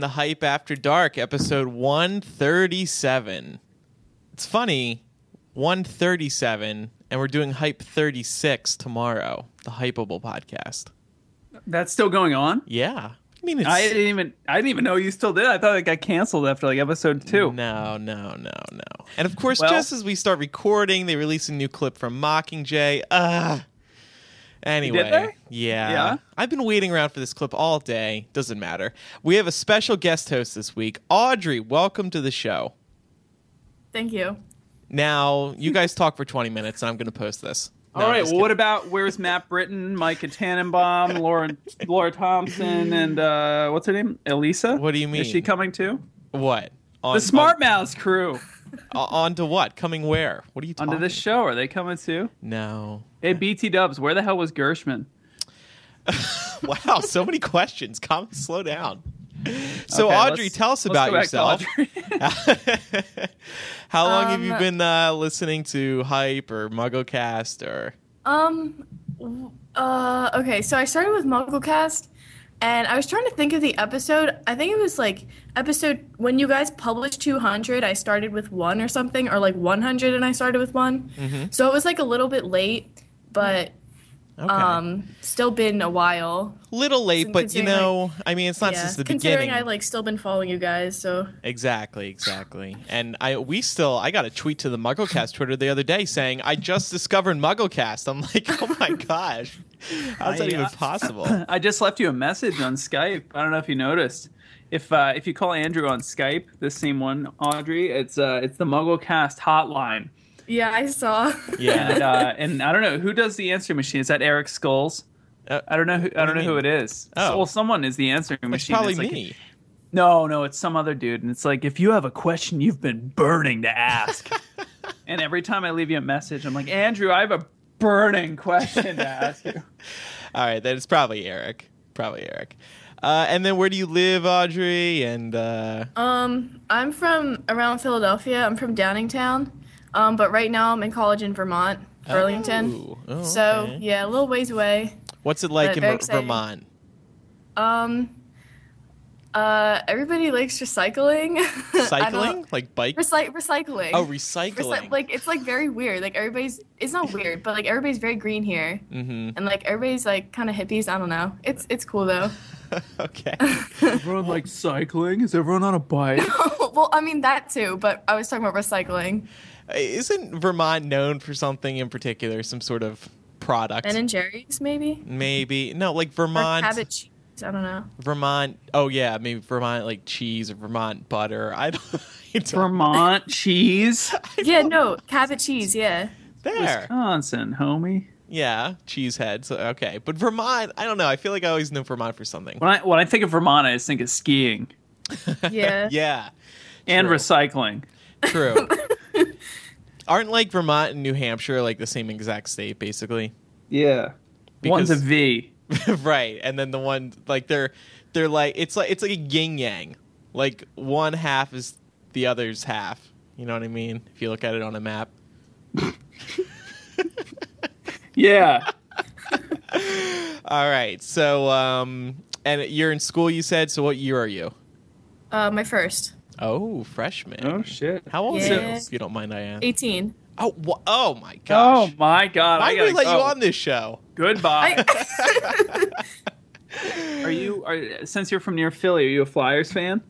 To Hype After Dark, episode 137. It's funny, 137, and we're doing Hype 36 tomorrow, the Hypeable podcast. That's still going on. Yeah. I mean, it's. I didn't even I didn't even know you still did. I thought it got canceled after like episode two. No, no, no, no. And of course, Well- just as we start recording, they release a new clip from Mockingjay. Uh Anyway, they? yeah. Yeah? I've been waiting around for this clip all day. Doesn't matter. We have a special guest host this week. Audrey, welcome to the show. Thank you. Now, you guys talk for 20 minutes and I'm going to post this. No, All I'm right. just Well, what about where's Matt Britton, Micah Tannenbaum, Laura Laura Thompson, and uh, what's her name? Elisa. What do you mean? Is she coming too? what? On, The Smart Mouths crew On, on to what? Coming where? What are you talking onto this show. Are they coming too? No. Hey, BT Dubs, where the hell was Gershman? Wow, so many questions. Come, slow down. So, Okay, Audrey, let's- tell us let's about go back to yourself. How long have you Um, been uh, listening to Hype or MuggleCast or? Um. Uh. Okay. So I started with MuggleCast, and I was trying to think of the episode. I think it was like episode when you guys published 200. I started with one or something, or like 100, and I started with one. Mhm. So it was like a little bit late, but Okay. um, still been a while. Little late, Con- but you considering, know, I mean, it's not yeah. since the Considering beginning. I like still been following you guys, so Exactly, exactly. And I we still I got a tweet to the MuggleCast Twitter the other day saying I just discovered MuggleCast. I'm like, oh my gosh, how's that I, even uh, possible? I just left you a message on Skype. I don't know if you noticed. If uh, if you call Andrew on Skype, this same one, Audrey, it's uh, it's the MuggleCast hotline. Yeah, I saw. Yeah. and uh, and I don't know who does the answering machine. Is that Eric Scull's? Uh, I don't know. Who, I do don't know you who it is. Oh. well, someone is the answering it's machine. probably It's like- me. No, no, it's some other dude, and it's like if you have a question you've been burning to ask, and every time I leave you a message, I'm like, Andrew, I have a burning question to ask you. All right, then it's probably Eric. Probably Eric. Uh, and then where do you live, Audrey? And uh, Um, I'm from around Philadelphia. I'm from Downingtown. Um, but right now I'm in college in Vermont, Burlington. Oh, oh, So okay. yeah, a little ways away. what's it like in Ver- Vermont? Um, uh, everybody likes recycling. I Cycling, like bike? Recy- recycling. oh, Recy- recycling. like it's like very weird. Like everybody's, it's not weird, but like everybody's very green here, mm-hmm. and like everybody's like kind of hippies. I don't know. It's it's cool though. okay. Everyone likes cycling. Is everyone on a bike? well, I mean that too, but I was talking about recycling. Isn't Vermont known for something in particular? Some sort of product? Ben and Jerry's maybe. maybe no, like Or Vermont. Cabot cheese. I don't know. Vermont. Oh yeah, maybe Vermont like cheese or Vermont butter. I don't. I don't Vermont cheese. Yeah, no, Cabot cheese. Yeah. there. Wisconsin, homie. Yeah, cheesehead. So okay, but Vermont. I don't know. I feel like I always know Vermont for something. When I when I think of Vermont, I just think of skiing Yeah. Yeah, and True. recycling. true. Aren't like Vermont and New Hampshire like the same exact state, basically? Yeah. One's a Because- V. right, and then the one like they're they're like it's like it's like a yin yang. Like one half is the other's half. You know what I mean? If you look at it on a map. Yeah. All right. So um and you're in school you said, so what year are you? Uh, my first. Oh, freshman. oh shit. How old are Yeah. you? If you don't mind I ask. 18. Oh, wha- oh my god. Oh my god! Why I did we gotta let go. you on this show? Goodbye. Are you? Are, since you're from near Philly, are you a Flyers fan?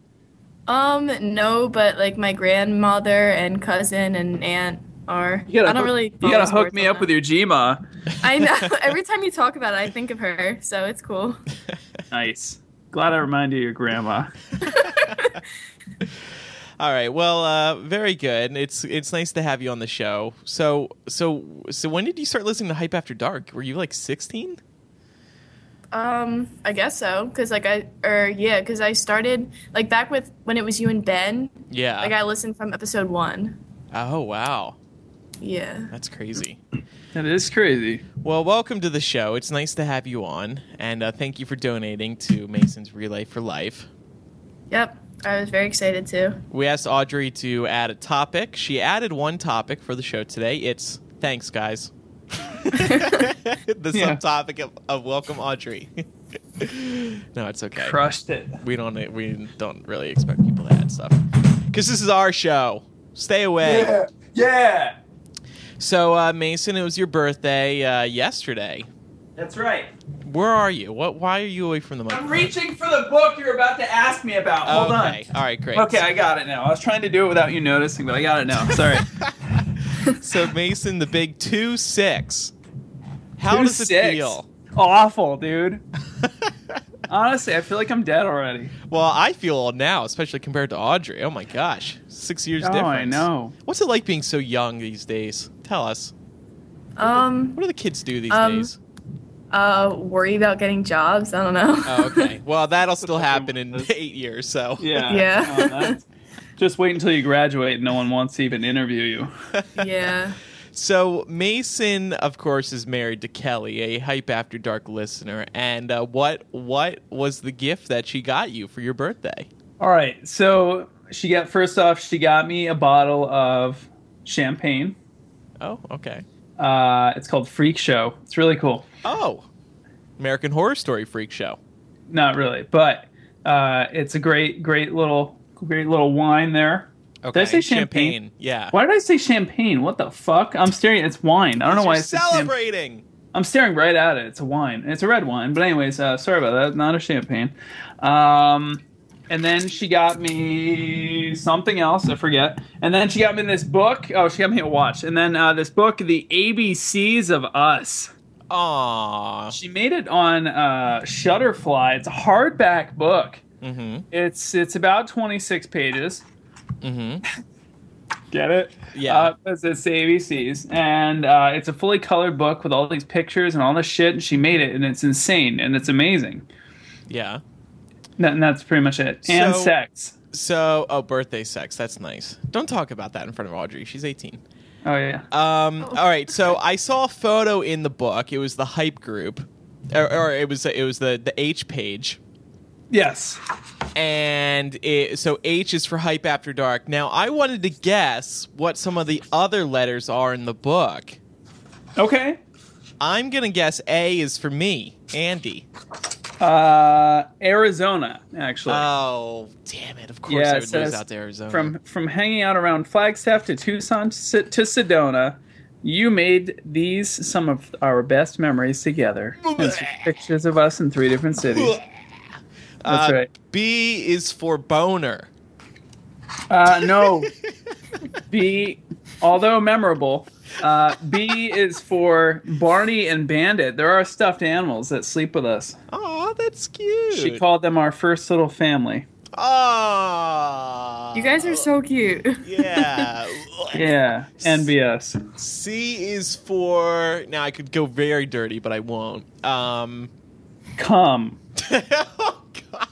um, no, but like my grandmother and cousin and aunt are. You gotta I don't hook, really. You gotta hook me up that. with your Gma. I know. Every time you talk about it, I think of her, so it's cool. Nice. Glad I reminded you of your grandma. All right. Well, uh, very good. It's it's nice to have you on the show. So so so when did you start listening to Hype After Dark? Were you like 16? Um, I guess so, cause like I, or yeah, cause I started like back with when it was you and Ben. Yeah. Like I listened from episode one. oh wow, Yeah. that's crazy. That is crazy. Well, welcome to the show. It's nice to have you on, and uh, thank you for donating to Mason's Relay for Life. Yep. I was very excited too. We asked Audrey to add a topic. She added one topic for the show today. It's thanks, guys. the Yeah. subtopic of, of welcome Audrey. No, it's okay. Crushed it. We don't we don't really expect people to add stuff because this is our show. Stay away. Yeah. Yeah. So, uh, Mason, it was your birthday uh, yesterday. That's right. Where are you? What? Why are you away from the I'm reaching for the book you're about to ask me about. Hold okay. All right. Great. Okay, I got it now. I was trying to do it without you noticing, but I got it now. Sorry. so Mason, the big two six. How Two does it six. feel? Awful, dude. Honestly, I feel like I'm dead already. well, I feel old now, especially compared to Audrey. Oh my gosh, six years Oh, difference. I know. What's it like being so young these days? Tell us. Um, What do the kids do these Um, days? Uh, worry about getting jobs. I don't know. Oh, okay. Well, that'll still happen in eight years. So Yeah. Yeah. Oh, just wait until you graduate and no one wants to even interview you. yeah. So Mason, of course, is married to Kelly, a hype after dark listener. And uh, what what was the gift that she got you for your birthday? All right. So she got first off, she got me a bottle of champagne. Oh, okay. Uh, it's called Freak Show. It's really cool. Oh, American Horror Story freak show. Not really, but uh, it's a great, great little, great little wine there. Okay. I say champagne? Yeah. Why did I say champagne? What the fuck? I'm staring. It's wine. I don't know why You're I said champagne. celebrating. I'm staring right at it. It's a wine. It's a red wine. But anyways, uh, sorry about that. Not a champagne. Um, and then she got me something else. I forget. And then she got me this book. Oh, she got me a watch. And then uh, this book, The ABCs of Us. Aw. She made it on uh, Shutterfly. It's a hardback book. Mm-hmm. It's it's about 26 pages. Mm-hmm. Get it? Yeah. Uh, it's, it's the ABCs, and uh, it's a fully colored book with all these pictures and all this shit. And she made it, and it's insane and it's amazing. Yeah. And that's pretty much it. And So- sex. So, oh, birthday sex. That's nice. Don't talk about that in front of Audrey. She's 18. Oh yeah. Um, all right, so I saw a photo in the book. It was the hype group, or, or it was it was the the H page, Yes. and it, so H is for hype after dark. Now I wanted to guess what some of the other letters are in the book. Okay. I'm gonna guess A is for me, Andy. Uh, Arizona, actually. Oh, damn it! Of course Yeah, I would lose out to Arizona. from from hanging out around Flagstaff to Tucson to, to Sedona, you made these some of our best memories together. Pictures of us in three different cities. That's Uh, right. B is for boner. Uh, no. B, although memorable, uh, B is for Barney and Bandit. There are stuffed animals that sleep with us. Oh, that's cute. She called them our first little family. Oh, You guys are so cute. Yeah. Yeah, envious. C is for now. I could go very dirty, but I won't. Um. Come. oh God,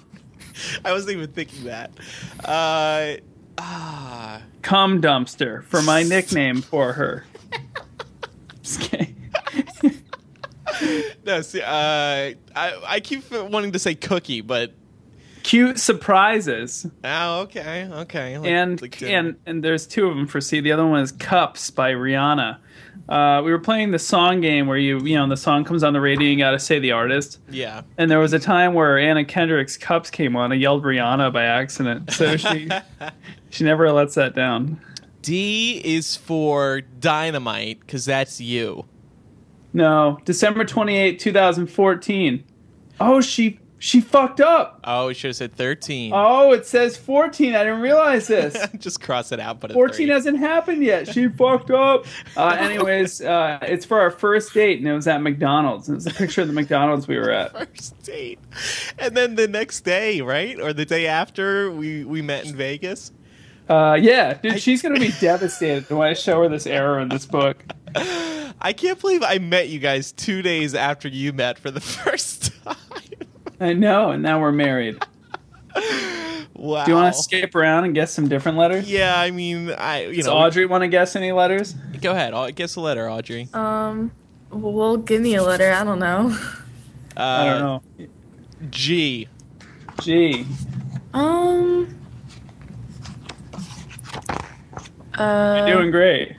I wasn't even thinking that. Uh. Ah. Cum dumpster for my nickname for her. Just kidding. No. See. Uh. I I keep wanting to say cookie, but Cute surprises. oh, okay, okay. Like- and like and and there's two of them for C. The other one is Cups by Rihanna. Uh, we were playing the song game where you you know the song comes on the radio, you got to say the artist. yeah. And there was a time where Anna Kendrick's Cups came on. I yelled Rihanna by accident, so she she never lets that down. D is for dynamite because that's you. No, December twenty eighth, two 2014. Oh, she she fucked up. Oh, we should have said thirteen. Oh, it says 14. I didn't realize this. Just cross it out. But 14 hasn't happened yet. She fucked up. Uh, anyways, uh, it's for our first date, and it was at McDonald's. It was a picture of the McDonald's we were at. first date, and then the next day, right, or the day after, we we met in Vegas. Uh, yeah, dude, she's gonna be devastated when I show her this error in this book. I can't believe I met you guys two days after you met for the first time. I know, and now we're married. Wow. Do you want to skip around and guess some different letters? Yeah, I mean, I you Does know. Audrey want to guess any letters? Go ahead. I'll guess a letter, Audrey. Um, well, give me a letter. I don't know. Uh, I don't know. G. G. Um. Uh, You're doing great.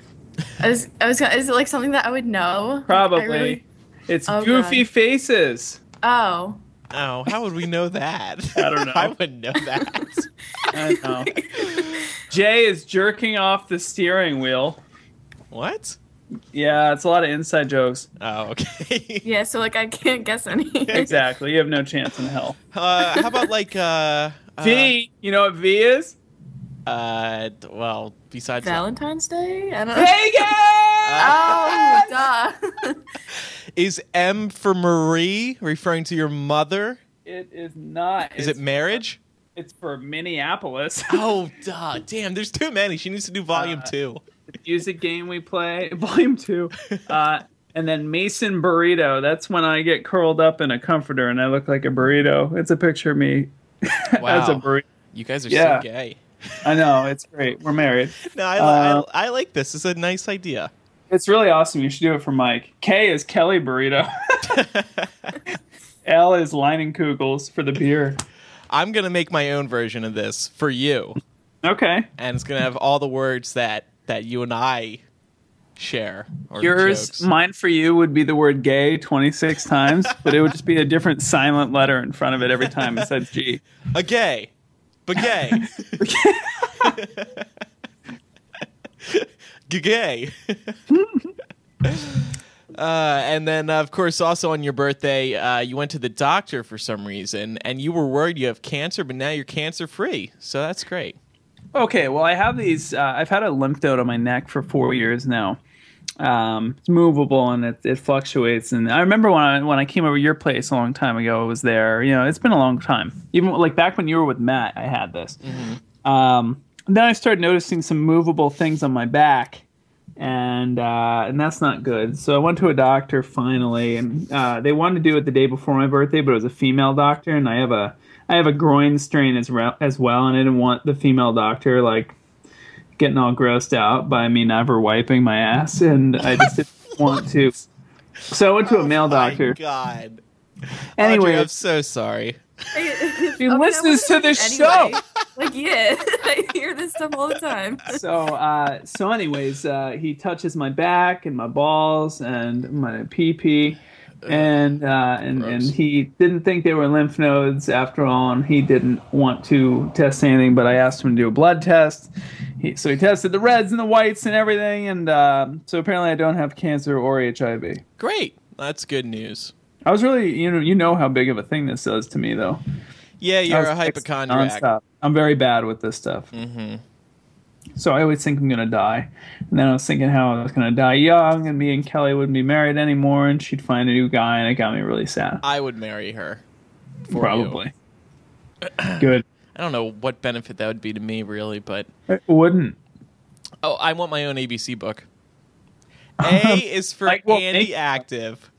I was, I was gonna, is it like something that I would know? Probably. really- It's Oh, Goofy God. Faces. oh. Oh, how would we know that? I don't know. I wouldn't know that. I know. Jay is jerking off the steering wheel. what? Yeah, it's a lot of inside jokes. Oh, okay. Yeah, so like I can't guess any. Exactly. You have no chance in hell. Uh, how about like uh, uh, V, you know what V is? Uh, well, besides Valentine's Day? I don't know. Vegas! Oh, duh. is M for Marie referring to your mother? It is not. Is It's- it marriage? It's for Minneapolis. Oh, duh. Damn, there's too many. She needs to do volume Uh, two. the music game we play, volume two. Uh, and then Mason Burrito. That's when I get curled up in a comforter and I look like a burrito. It's a picture of me as a Wow. burrito. You guys are Yeah. so gay. I know, it's great. We're married. No, I, Uh, I, I like this. It's a nice idea. It's really awesome. You should do it for Mike. K is Kelly Burrito. L is Lining Kugels for the beer. I'm gonna make my own version of this for you, Okay. and it's gonna have all the words that that you and I share. Or Yours, jokes. mine for you would be the word gay 26 times, but it would just be a different silent letter in front of it every time it says G. a gay, but gay, gay. Uh, and then, of course, also on your birthday, uh, you went to the doctor for some reason, and you were worried you have cancer, but now you're cancer free. So that's great. Okay, well, I have these. Uh, I've had a lymph node on my neck for four years now. Um, it's movable and it, it fluctuates. And I remember when I when I came over your place a long time ago, it was there. You know, it's been a long time. Even like back when you were with Matt, I had this. Um, then I started noticing some movable things on my back, and uh, and that's not good. So I went to a doctor finally, and uh, they wanted to do it the day before my birthday, but it was a female doctor, and I have a I have a groin strain as, re- as well, and I didn't want the female doctor like getting all grossed out by me never wiping my ass, and I just didn't want to. So I went to a male Oh My doctor. God. Anyway, Audrey, I'm so sorry. She listens to the show. Like, yeah, I hear this stuff all the time. so uh, so anyways, uh, he touches my back and my balls and my pee pee. And uh, and and he didn't think they were lymph nodes after all, and he didn't want to test anything. But I asked him to do a blood test, he, so he tested the reds and the whites and everything. And uh, so apparently, I don't have cancer or HIV. Great. That's good news. I was really, you know, you know how big of a thing this does to me, though. Yeah, you're a hypochondriac. nonstop. I'm very bad with this stuff. hmm So I always think I'm gonna die. And then I was thinking how I was gonna die young, and me and Kelly wouldn't be married anymore, and she'd find a new guy, and it got me really sad. I would marry her. Probably. Good. I don't know what benefit that would be to me, really, but It wouldn't. oh, I want my own ABC book. A is for Like, well, Andy make- Active.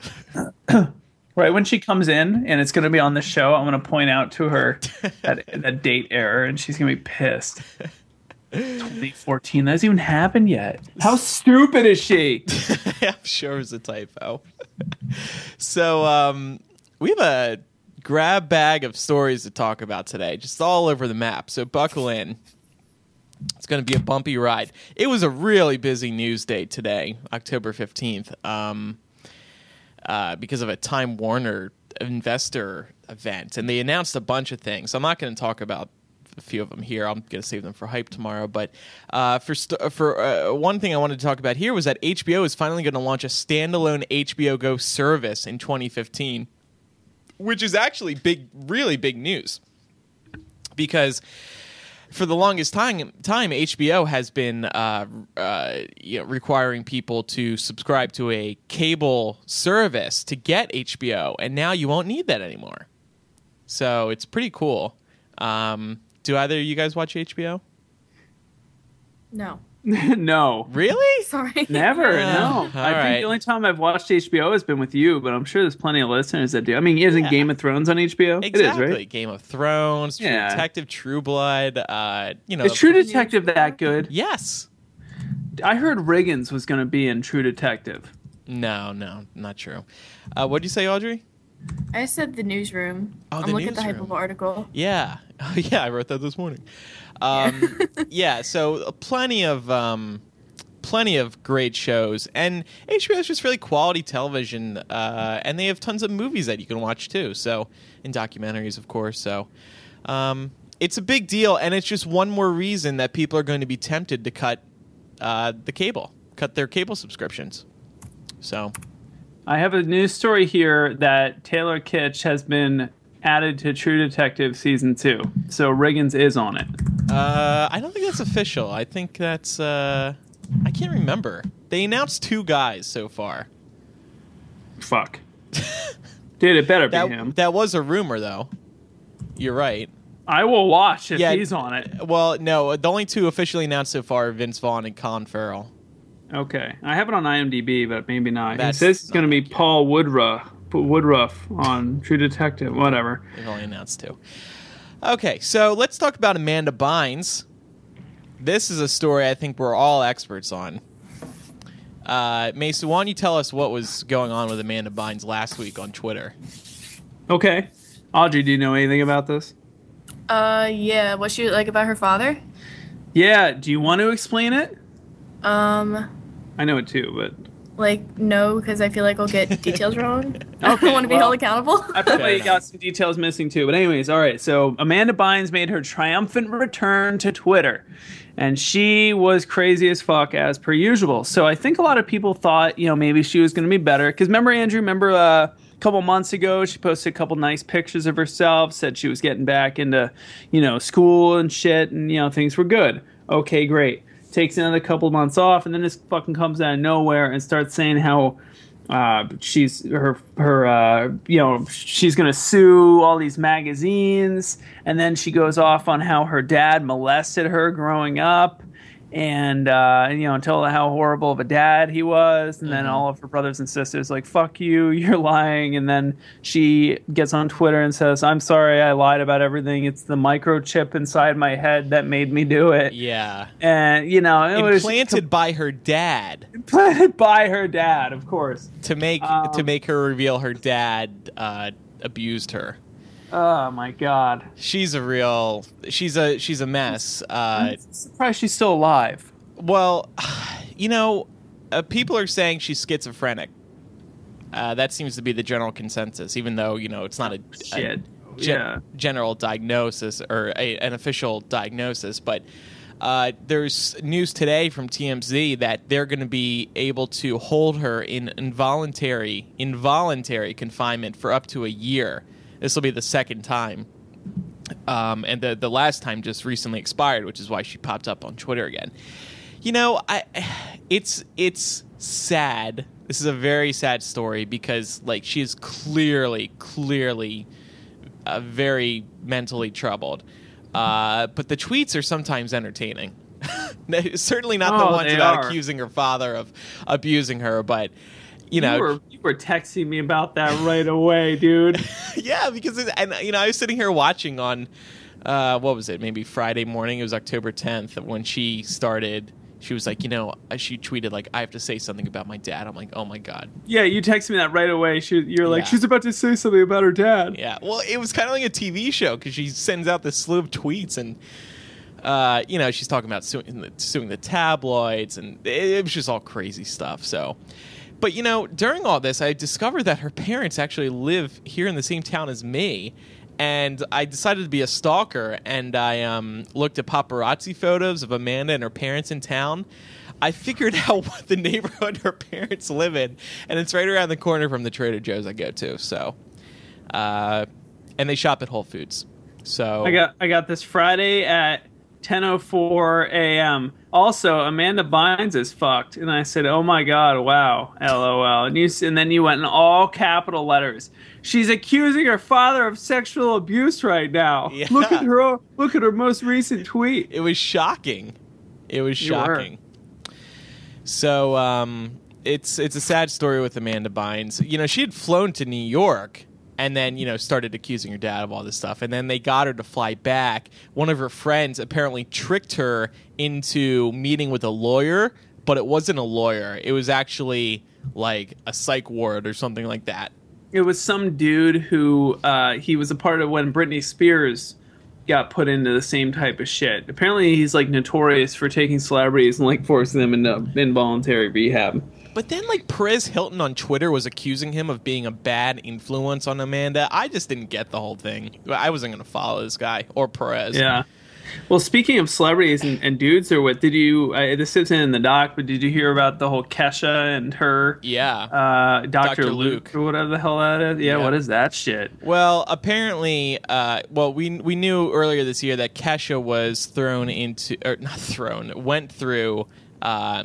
Right when she comes in, and it's gonna be on the show, I'm gonna point out to her that, that date error, and she's gonna be pissed. 2014. That hasn't even happened yet. How stupid is she? I'm sure it was a typo. so um, we have a grab bag of stories to talk about today, just all over the map. So buckle in. It's going to be a bumpy ride. It was a really busy news day today, October 15th, um, uh, because of a Time Warner investor event. And they announced a bunch of things. I'm not going to talk about a few of them here. I'm going to save them for hype tomorrow. But uh, for st- for uh, one thing I wanted to talk about here was that HBO is finally going to launch a standalone HBO Go service in 2015, which is actually big, really big news because for the longest time, time HBO has been uh, uh, you know, requiring people to subscribe to a cable service to get HBO, and now you won't need that anymore. So it's pretty cool. Um, do either of you guys watch HBO? No. no. Really? Sorry. Never, Yeah. no. I right. think the only time I've watched HBO has been with you, but I'm sure there's plenty of listeners that do. I mean, isn't Yeah. Game of Thrones on HBO? Exactly. It is, right? Game of Thrones, True Yeah. Detective, True Blood. Uh, you know, Is True Detective that good? Yes. I heard Riggins was going to be in True Detective. No, no, not true. Uh, what'd you say, Audrey? I said the newsroom. Oh, I'm the looking at the newsroom. Hypable article. Yeah, yeah, I wrote that this morning. Um, yeah, so plenty of um, plenty of great shows, and HBO is just really quality television, uh, and they have tons of movies that you can watch too. So, and documentaries, of course. So, um, it's a big deal, and it's just one more reason that people are going to be tempted to cut uh, the cable, cut their cable subscriptions. So, I have a news story here that Taylor Kitsch has been added to True Detective season two. So Riggins is on it. uh, I don't think that's official. I think that's uh, I can't remember. They announced two guys so far. Fuck. Dude, it better be That him. that was a rumor, though. You're right. I will watch if Yeah. he's on it. Well, no, the only two officially announced so far are Vince Vaughn and Colin Farrell. Okay. I have it on IMDb, but maybe not. That's it says it's going to be accurate. Paul Woodrugh, Woodrugh on True Detective, whatever. They've only announced two. Okay, so let's talk about Amanda Bynes. This is a story I think we're all experts on. Uh, Mason, why don't you tell us what was going on with Amanda Bynes last week on Twitter? Okay. Audrey, do you know anything about this? Uh, yeah. Was she like about her father? Yeah. Do you want to explain it? Um, I know it too, but like no, because I feel like I'll get details wrong. I don't want to be well, held accountable. I probably got some details missing too. But anyways, all right. So Amanda Bynes made her triumphant return to Twitter, and she was crazy as fuck as per usual. So I think a lot of people thought, you know, maybe she was going to be better. Because remember, Andrew, remember uh, a couple months ago, she posted a couple nice pictures of herself, said she was getting back into, you know, school and shit, and you know things were good. Okay, great. Takes another couple of months off, and then this fucking comes out of nowhere and starts saying how uh, she's her her uh, you know she's gonna sue all these magazines, and then she goes off on how her dad molested her growing up, and uh, you know tell how horrible of a dad he was, and then all of her brothers and sisters like fuck you, you're lying, and then she gets on Twitter and says I'm sorry, I lied about everything. It's the microchip inside my head that made me do it, Yeah. and you know it was Implanted by her dad implanted by her dad, of course. to make Um, to make her reveal her dad uh, abused her. Oh my god. She's a real she's a she's a mess. Uh, I'm surprised she's still alive. well, you know, uh, people are saying she's schizophrenic. Uh, that seems to be the general consensus, even though you know it's not a, a Shit. gen- yeah. general diagnosis or a, an official diagnosis, but uh, there's news today from TMZ that they're going to be able to hold her in involuntary involuntary confinement for up to a year. This will be the second time, um, and the the last time just recently expired, which is why she popped up on Twitter again. You know, I it's it's sad. This is a very sad story because like she is clearly clearly uh, very mentally troubled. Uh, but the tweets are sometimes entertaining. Certainly not the Oh, ones about are. accusing her father of abusing her, but you know, you were you were texting me about that right away, dude. yeah, because it, and you know I was sitting here watching on uh, what was it? Maybe Friday morning. It was October 10th when she started. She was like, you know, uh, she tweeted like, I have to say something about my dad. I'm like, oh my god. yeah, you texted me that right away. She, you're like, Yeah. she's about to say something about her dad. Yeah. Well, it was kind of like a TV show because she sends out this slew of tweets and. Uh, you know, she's talking about suing the, suing the tabloids, and it, it was just all crazy stuff. So, but you know, during all this, I discovered that her parents actually live here in the same town as me, and I decided to be a stalker, and I um, looked at paparazzi photos of Amanda and her parents in town. I figured out what the neighborhood her parents live in, and it's right around the corner from the Trader Joe's I go to. So, uh, and they shop at Whole Foods. So I got I got this Friday at 10:04 a.m. Also, Amanda Bynes is fucked, and I said, "Oh my god, wow, lol." And you and then you went in all capital letters. She's accusing her father of sexual abuse right now. Yeah. Look at her. Look at her most recent tweet. it was shocking. It was shocking. So um, it's it's a sad story with Amanda Bynes. You know, she had flown to New York and then you know started accusing her dad of all this stuff, and then they got her to fly back. One of her friends apparently tricked her into meeting with a lawyer, but it wasn't a lawyer. It was actually like a psych ward or something like that. It was some dude who uh, he was a part of when Britney Spears got put into the same type of shit. Apparently, he's like notorious for taking celebrities and like forcing them into involuntary rehab. But then, like Perez Hilton on Twitter was accusing him of being a bad influence on Amanda. I just didn't get the whole thing. I wasn't going to follow this guy or Perez. Yeah. Well, speaking of celebrities and, and dudes or what, did you? Uh, this isn't in the doc, but did you hear about the whole Kesha and her? Yeah. Uh, Doctor Luke, Luke. or whatever the hell that is. Yeah, Yeah. what is that shit? Well, apparently, uh, well, we we knew earlier this year that Kesha was thrown into, or not thrown, went through uh,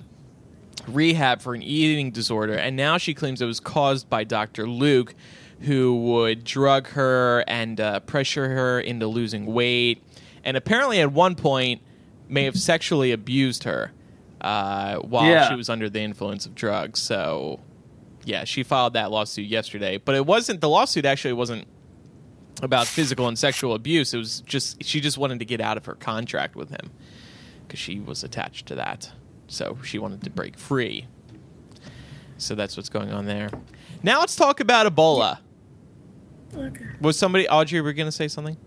rehab for an eating disorder, and now she claims it was caused by Dr. Luke, who would drug her and uh, pressure her into losing weight, and apparently at one point may have sexually abused her uh, while Yeah. she was under the influence of drugs. So. Yeah, she filed that lawsuit yesterday, but it wasn't the lawsuit actually wasn't about physical and sexual abuse. It was just she just wanted to get out of her contract with him because she was attached to that. So she wanted to break free. So that's what's going on there. Now let's talk about Ebola. Okay. Was somebody Audrey? Were going to say something?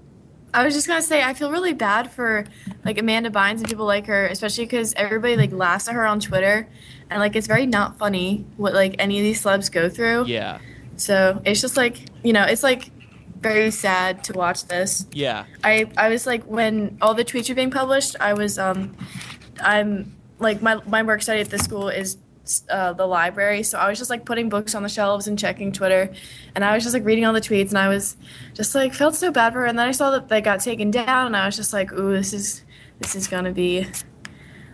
I was just gonna say I feel really bad for like Amanda Bynes and people like her, especially because everybody like laughs at her on Twitter, and like it's very not funny what like any of these celebs go through. Yeah, So it's just like you know it's like very sad to watch this. yeah, I I was like when all the tweets were being published, I was um I'm like my my work study at the school is uh, the library, so I was just like putting books on the shelves and checking Twitter, and I was just like reading all the tweets, and I was just like felt so bad for her, and then I saw that they got taken down, and I was just like, ooh, this is this is gonna be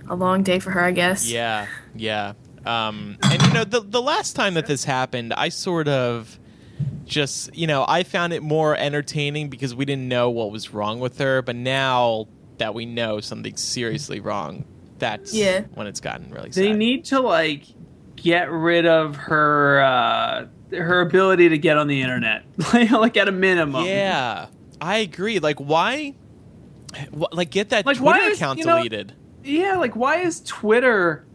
a long day for her, I guess. yeah, yeah. Um, and you know, the the last time that this happened, I sort of just you know I found it more entertaining because we didn't know what was wrong with her, but now that we know something's seriously wrong, that's Yeah. when it's gotten really sad. They need to like get rid of her uh, her ability to get on the internet, like at a minimum. Yeah, I agree. Like, why? wh- Like, get that Like, Twitter is- account you know- deleted. yeah. Like, why is Twitter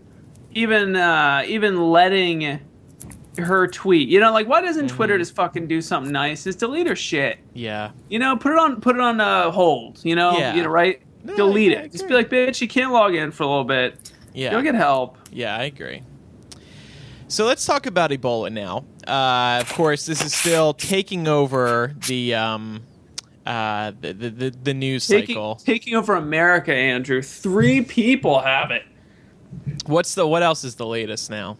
even uh, even letting her tweet? You know, like, why doesn't Twitter Mm-hmm. just fucking do something nice? Just delete her shit. Yeah, You know, put it on put it on uh, hold. You know, Yeah. you know, right? No, Delete I- I it. Just be like, bitch, you can't log in for a little bit. yeah, Go get help. yeah. I agree. So let's talk about Ebola now. Uh, of course, this is still taking over the um, uh, the, the the the news Taking, cycle. taking over America, Andrew. Three people have it. What's the what else is the latest now?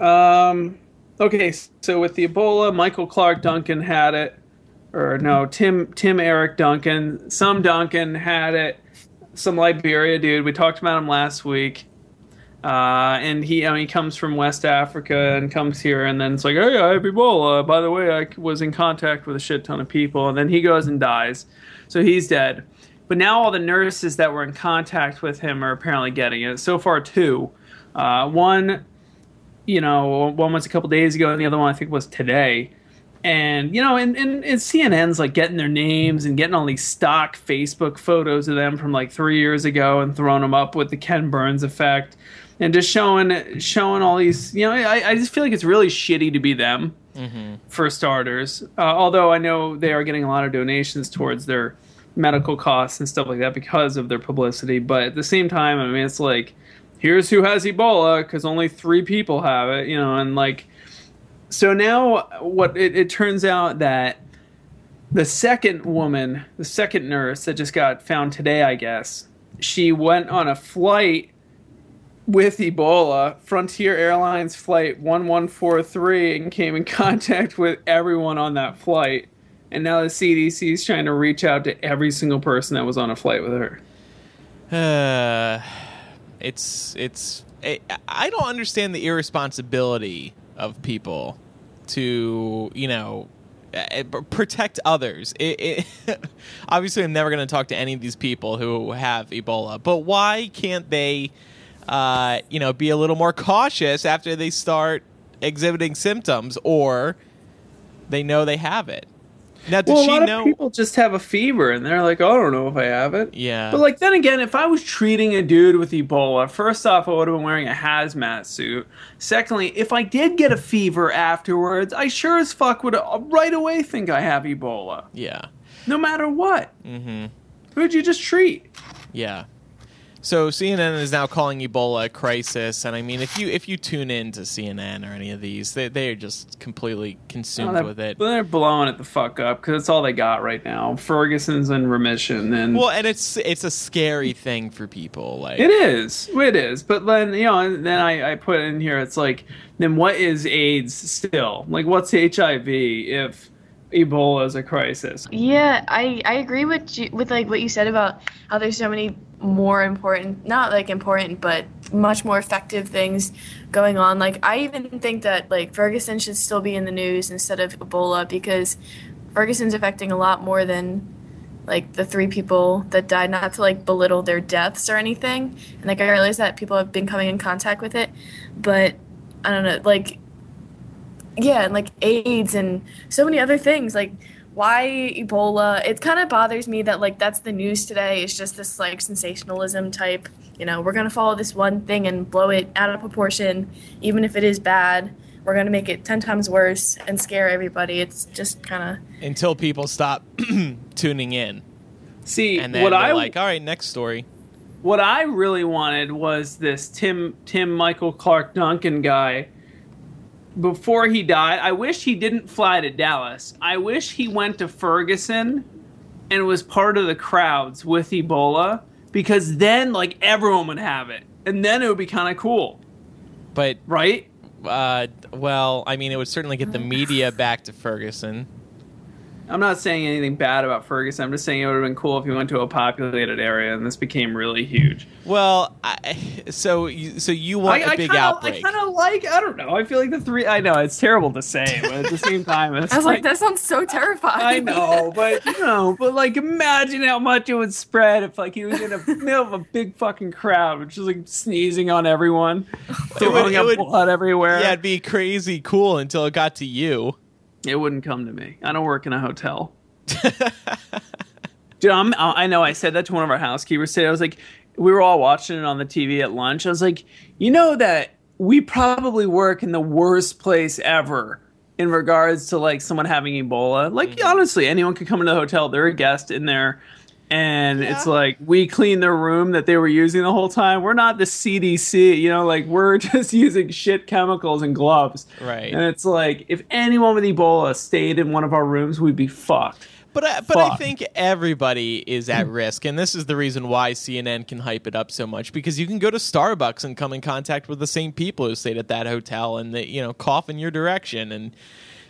Um. Okay, so with the Ebola, Michael Clark Duncan had it, or no, Tim Tim Eric Duncan. Some Duncan had it. Some Liberia dude. We talked about him last week. Uh, and he, I mean, he comes from West Africa and comes here, and then it's like, hey, I have Ebola. By the way, I was in contact with a shit ton of people, and then he goes and dies, so he's dead. But now all the nurses that were in contact with him are apparently getting it. So far, two. Uh, one you know, one was a couple days ago, and the other one I think was today. And you know, and, and, and CNN's like getting their names and getting all these stock Facebook photos of them from like three years ago and throwing them up with the Ken Burns effect, and just showing showing all these. You know, I, I just feel like it's really shitty to be them for starters. Uh, although I know they are getting a lot of donations towards their medical costs and stuff like that because of their publicity. But at the same time, I mean, it's like, here's who has Ebola because only three people have it, you know, and like, so now what it, it turns out that the second woman, the second nurse that just got found today, I guess, she went on a flight with Ebola, Frontier Airlines flight 1143, and came in contact with everyone on that flight. And now the CDC is trying to reach out to every single person that was on a flight with her. Uh, it's it's I I don't understand the irresponsibility of people to you know uh, protect others. It, it, obviously, I'm never going to talk to any of these people who have Ebola, but why can't they, uh, you know, be a little more cautious after they start exhibiting symptoms or they know they have it? Now, did well, a she lot know? of people just have a fever and they're like, oh, I don't know if I have it. yeah, But like then again, if I was treating a dude with Ebola, first off, I would have been wearing a hazmat suit. Secondly, if I did get a fever afterwards, I sure as fuck would uh, right away think I have Ebola. Yeah. no matter what. Mm-hmm. Who'd you just treat? Yeah. So CNN is now calling Ebola a crisis, and I mean, if you if you tune in to CNN or any of these, they they are just completely consumed Oh, with it. They're blowing it the fuck up because it's all they got right now. Ferguson's in remission, and Well, and it's it's a scary thing for people. Like it is, it is. But then you know, and then I, I put in here, it's like, then what is AIDS still? Like, what's HIV if Ebola is a crisis? Yeah, I, I agree with you, with like what you said about how there's so many more important, not like important, but much more effective things going on. Like I even think that like Ferguson should still be in the news instead of Ebola because Ferguson's affecting a lot more than like the three people that died. Not to like belittle their deaths or anything, and like I realize that people have been coming in contact with it, but I don't know, like yeah, and like AIDS and so many other things. Like, why Ebola? It kind of bothers me that like that's the news today. It's just this like sensationalism type. You know, we're gonna follow this one thing and blow it out of proportion, even if it is bad. We're gonna make it ten times worse and scare everybody. It's just kind of until people stop tuning in, See, and then what I like, all right, next story. what I really wanted was this Tim Tim Michael Clark Duncan guy. Before he died, I wish he didn't fly to Dallas. I wish he went to Ferguson and was part of the crowds with Ebola because then like everyone would have it. And then it would be kind of cool, But right? uh, well, I mean, it would certainly get the media back to Ferguson. I'm not saying anything bad about Ferguson. I'm just saying it would have been cool if he went to a populated area and this became really huge. Well, I, so you, so you want a big kinda, outbreak? I kind of like. I don't know. I feel like the three. I know it's terrible to say, but at the same time, it's I was like, that sounds so terrifying. I know, but you know, but like, imagine how much it would spread if like he was in the middle of a big fucking crowd, which is like sneezing on everyone, throwing it up would- blood everywhere. yeah, it'd be crazy cool until it got to you. It wouldn't come to me. I don't work in a hotel. Dude, I'm, I know I said that to one of our housekeepers today. I was like, we were all watching it on the TV at lunch. I was like, you know that we probably work in the worst place ever in regards to like someone having Ebola. Like mm-hmm. honestly, anyone could come into the hotel. They're a guest in there. And it's like we clean the room that they were using the whole time. We're not the CDC, you know, like we're just using shit chemicals and gloves. Right. And it's like if anyone with Ebola stayed in one of our rooms, we'd be fucked. But I, but I think everybody is at risk, and this is the reason why CNN can hype it up so much because you can go to Starbucks and come in contact with the same people who stayed at that hotel, and they you know cough in your direction, and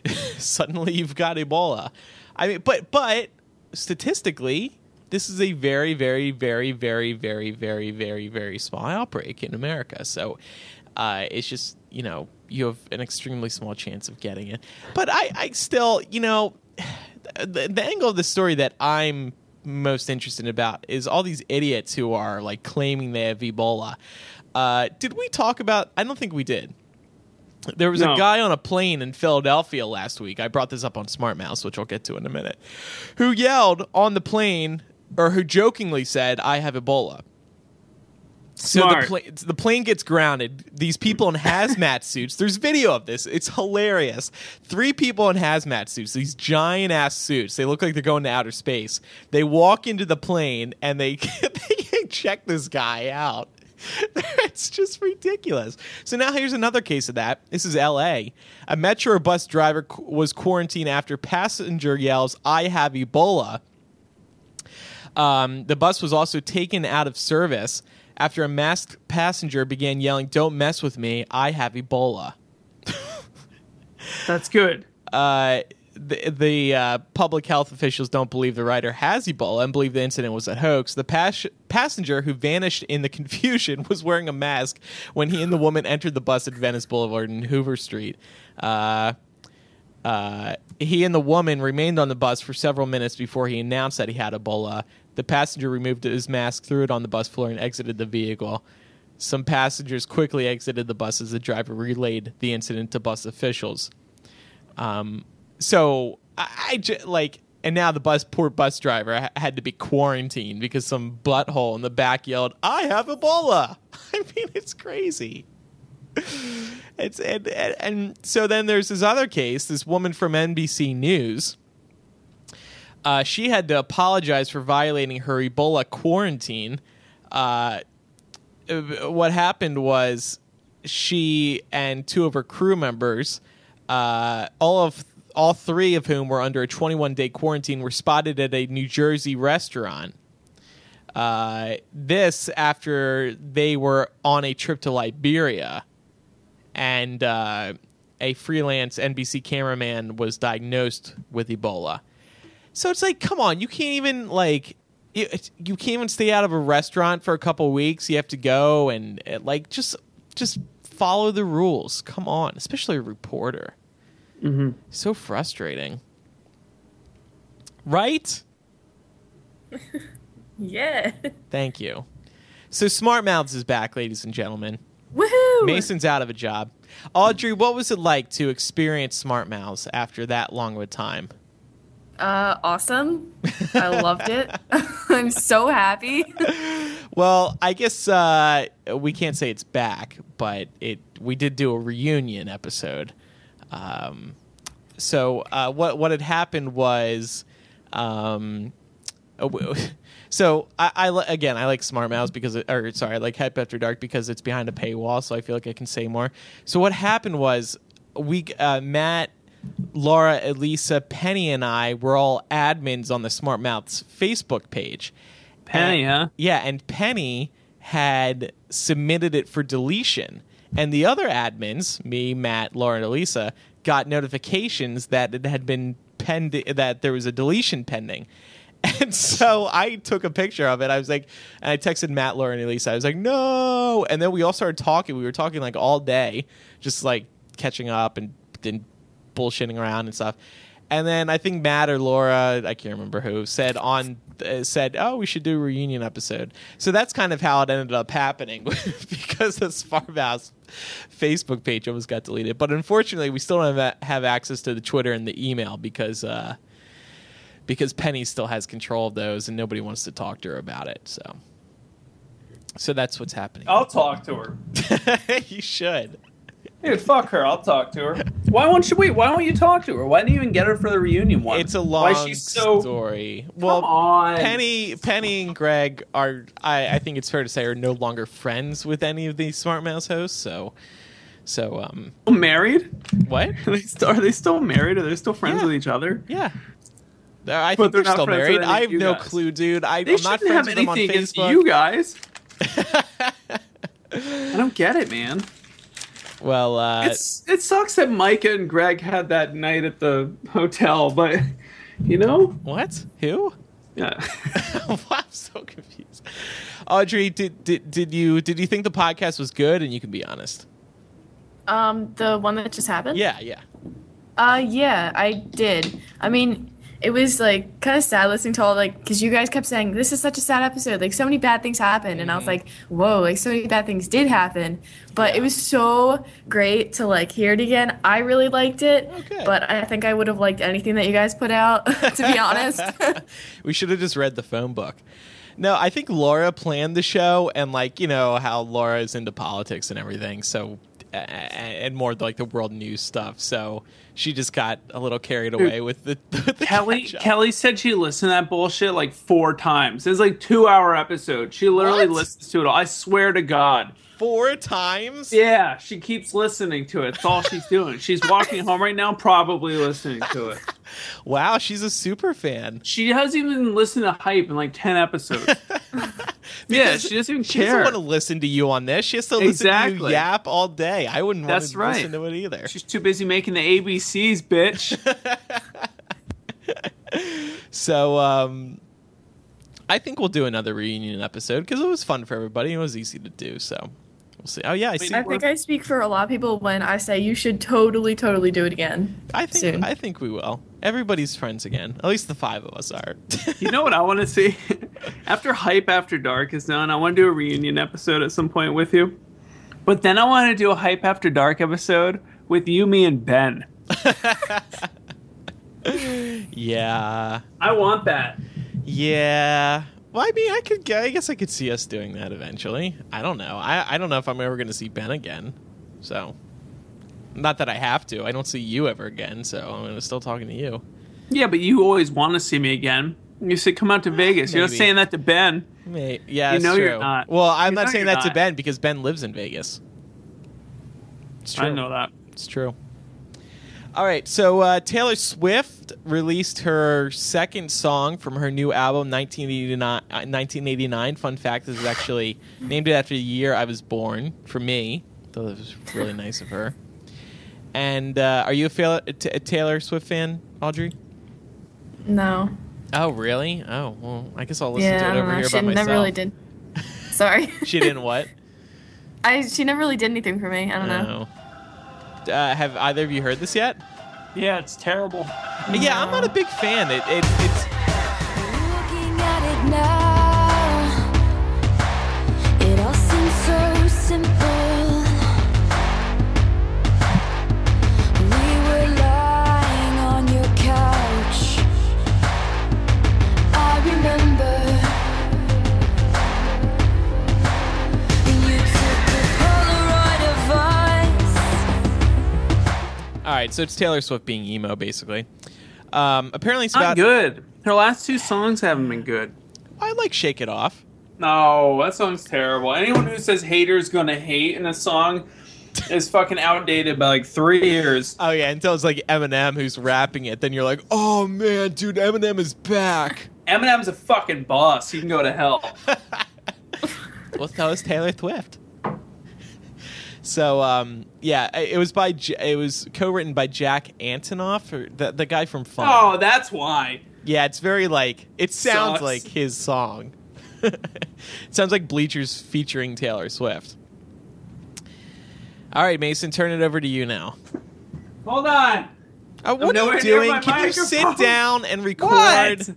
suddenly you've got Ebola. I mean, but but statistically, this is a very, very, very, very, very, very, very, very small outbreak in America. So uh, it's just, you know, you have an extremely small chance of getting it. But I, I still, you know, the, the angle of the story that I'm most interested about is all these idiots who are like claiming they have Ebola. Uh, did we talk about? I don't think we did. There was no. a guy on a plane in Philadelphia last week. I brought this up on Smart Mouths, which I'll get to in a minute, who yelled on the plane or who jokingly said, "I have Ebola." So the, pla- the plane gets grounded. These people in hazmat suits. There's video of this. It's hilarious. Three people in hazmat suits. These giant ass suits. They look like they're going to outer space. They walk into the plane and they they check this guy out. It's just ridiculous. So now here's another case of that. This is L.A. A metro bus driver qu- was quarantined after passenger yells, "I have Ebola." Um, the bus was also taken out of service after a masked passenger began yelling, "Don't mess with me! I have Ebola." That's good. Uh, the the uh, public health officials don't believe the rider has Ebola and believe the incident was a hoax. The pas- passenger who vanished in the confusion was wearing a mask when he and the woman entered the bus at Venice Boulevard and Hoover Street. Uh, uh, he and the woman remained on the bus for several minutes before he announced that he had Ebola. The passenger removed his mask, threw it on the bus floor, and exited the vehicle. Some passengers quickly exited the bus as the driver relayed the incident to bus officials. Um, so I, I like, and now the bus poor bus driver ha- had to be quarantined because some butthole in the back yelled, "I have Ebola." I mean, it's crazy. It's and, and and so then there's this other case. This woman from NBC News uh, she had to apologize for violating her Ebola quarantine. Uh, uh, what happened was she and two of her crew members, uh, all of all three of whom were under a 21 day quarantine, were spotted at a New Jersey restaurant. Uh, this after they were on a trip to Liberia, and uh, a freelance NBC cameraman was diagnosed with Ebola. So it's like, come on, you can't even like you, you can't even stay out of a restaurant for a couple weeks. You have to go and uh, like just just follow the rules. Come on, especially a reporter. Mm-hmm. So frustrating, right? Yeah. Thank you. So Smart Mouths is back, ladies and gentlemen. Woohoo! Mason's out of a job. Audrey, what was it like to experience Smart Mouths after that long of a time? Uh, awesome. I loved it. I'm so happy. Well, I guess uh, we can't say it's back, but it we did do a reunion episode. Um, so uh, what what had happened was, um, uh, so I, I li- again I like Smart Mouths because it, or sorry I like Hype After Dark because it's behind a paywall, so I feel like I can say more. So what happened was we uh, Matt. Laura, Elisa, Penny, and I were all admins on the Smart Mouths Facebook page. Penny, And- huh? Yeah, and Penny had submitted it for deletion. And the other admins, me, Matt, Laura, and Elisa, got notifications that it had been penned, that there was a deletion pending. And so I took a picture of it. I was like, and I texted Matt, Laura, and Elisa. I was like, no. And then we all started talking. We were talking like all day, just like catching up and, and bullshitting around and stuff. And then I think Matt or Laura, I can't remember who, said on uh, said, "Oh, we should do a reunion episode." So that's kind of how it ended up happening because the Farmhouse Facebook page almost got deleted. But unfortunately, we still don't have, have access to the Twitter and the email because uh, because Penny still has control of those, and nobody wants to talk to her about it. So, so that's what's happening. I'll talk to her. you should. Dude, fuck her. I'll talk to her. Why won't you wait? Why don't you talk to her? Why didn't you even get her for the reunion one? It's a Why long she's so story. Well, Come on. Penny, Penny, and Greg are. I, I think it's fair to say are no longer friends with any of the Smart Mouths hosts. So, so um, still married? what? Are they still, are they still married? Are they still friends Yeah. with each other? Yeah. I think they're they're, still married. I have no guys. clue, dude. I, They I'm not friends have with them on Facebook. you guys. I don't get it, man. Well, uh, It's it sucks that Micah and Greg had that night at the hotel, but you know, what? Who? yeah. I'm so confused. Audrey, did, did did you did you think the podcast was good? And you can be honest. Um, the one that just happened. Yeah, yeah. Uh, yeah, I did. I mean, it was like kind of sad listening to all like because you guys kept saying this is such a sad episode. Like so many bad things happened, and I was mm-hmm. like, whoa, like so many bad things did happen. But it was so great to like hear it again. I really liked it, oh, Okay. but I think I would have liked anything that you guys put out. to be honest. we should have just read the phone book. No, I think Laura planned the show, and like you know how Laura is into politics and everything, so and more like the world news stuff. So she just got a little carried away with the, with the Kelly. Kelly said she listened to that bullshit like four times. It's like two hour episode. She literally What? listens to it all. I swear to God. Four times. Yeah, she keeps listening to it. That's all she's doing. She's walking home right now, probably listening to it. Wow, she's a super fan. She hasn't even listened to hype in like ten episodes. yeah, she doesn't even She doesn't want to listen to you on this. She has to listen to you Exactly. yap all day. I wouldn't want That's to right. listen to it either. She's too busy making the ABCs, bitch. So um, I think we'll do another reunion episode because it was fun for everybody. It was easy to do. So we'll see. Oh yeah, I see. I think I speak for a lot of people when I say you should totally, totally do it again. I think soon. I think we will. Everybody's friends again. At least the five of us are. You know what I want to see? After Hype After Dark is done, I want to do a reunion episode at some point with you. But then I want to do a Hype After Dark episode with you, me, and Ben. yeah, I want that. yeah. Well, I mean, I could. I guess I could see us doing that eventually. I don't know. I I don't know if I'm ever going to see Ben again. So, not that I have to. I don't see you ever again. So I'm still talking to you. Yeah, but you always want to see me again. You said come out to ah, Vegas. You're not saying that to Ben. May- yeah, You know true. you're not. Well, I'm You not saying that to. Ben because Ben lives in Vegas. It's true. I know that. It's true. All right, so uh, Taylor Swift released her second song from her new album, 1989. Uh, 1989. Fun fact: this is actually named it after the year I was born. For me, so it was really nice of her. And uh, are you a, fail- a T- a Taylor Swift fan, Audrey? No. Oh, really? Oh, well, I guess I'll listen yeah, to it over know. here She by myself. never really did. Sorry. She didn't what? I she never really did anything for me. I don't know. Uh, have either of you heard this yet? Yeah, it's terrible. Yeah, I'm not a big fan. It, it it's all right. So it's Taylor Swift being emo, basically. Um, apparently, it's Not about. good. Her last two songs haven't been good. I like "Shake It Off." No, that song's terrible. Anyone who says haters gonna hate in a song is fucking outdated by like three years. Oh yeah, until it's like Eminem who's rapping it, then you're like, "Oh man, dude, Eminem is back." Eminem's a fucking boss. He can go to hell. well, that was Taylor Swift. So um, yeah, it was by J- it was co-written by Jack Antonoff, or the the guy from Fun. Oh, that's why. Yeah, it's very like it sounds Sucks. like his song. it sounds like Bleachers featuring Taylor Swift. All right, Mason, turn it over to you now. Hold on. Uh, what are nowhere you near doing? my Can you sit microphone. down and record? What?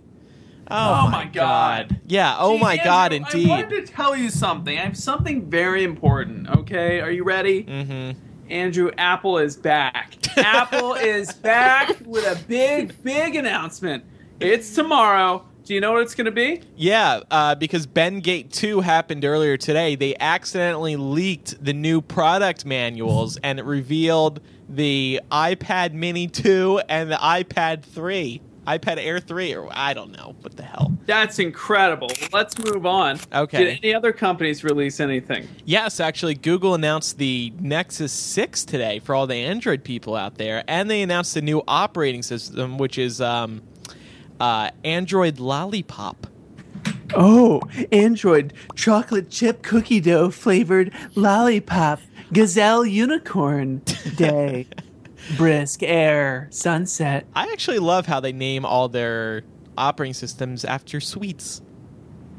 Oh, Oh my God. Yeah. Oh See, my Andrew, God. I Indeed. wanted to tell you something. I have something very important. Okay, are you ready? mm-hmm. Andrew, Apple is back. Apple is back with a big, big announcement. It's tomorrow. Do you know what it's going to be? Yeah, uh, because Ben Gate 2 happened earlier today. They accidentally leaked the new product manuals and it revealed the iPad Mini 2 and the iPad 3. iPad Air 3, or I don't know. What the hell? That's incredible. Let's move on. Okay. Did any other companies release anything? Yes, actually, Google announced the Nexus 6 today for all the Android people out there, and they announced a new operating system, which is um, uh, Android Lollipop. Oh, Android chocolate chip cookie dough flavored lollipop gazelle unicorn day. Brisk air sunset. I actually love how they name all their operating systems after sweets.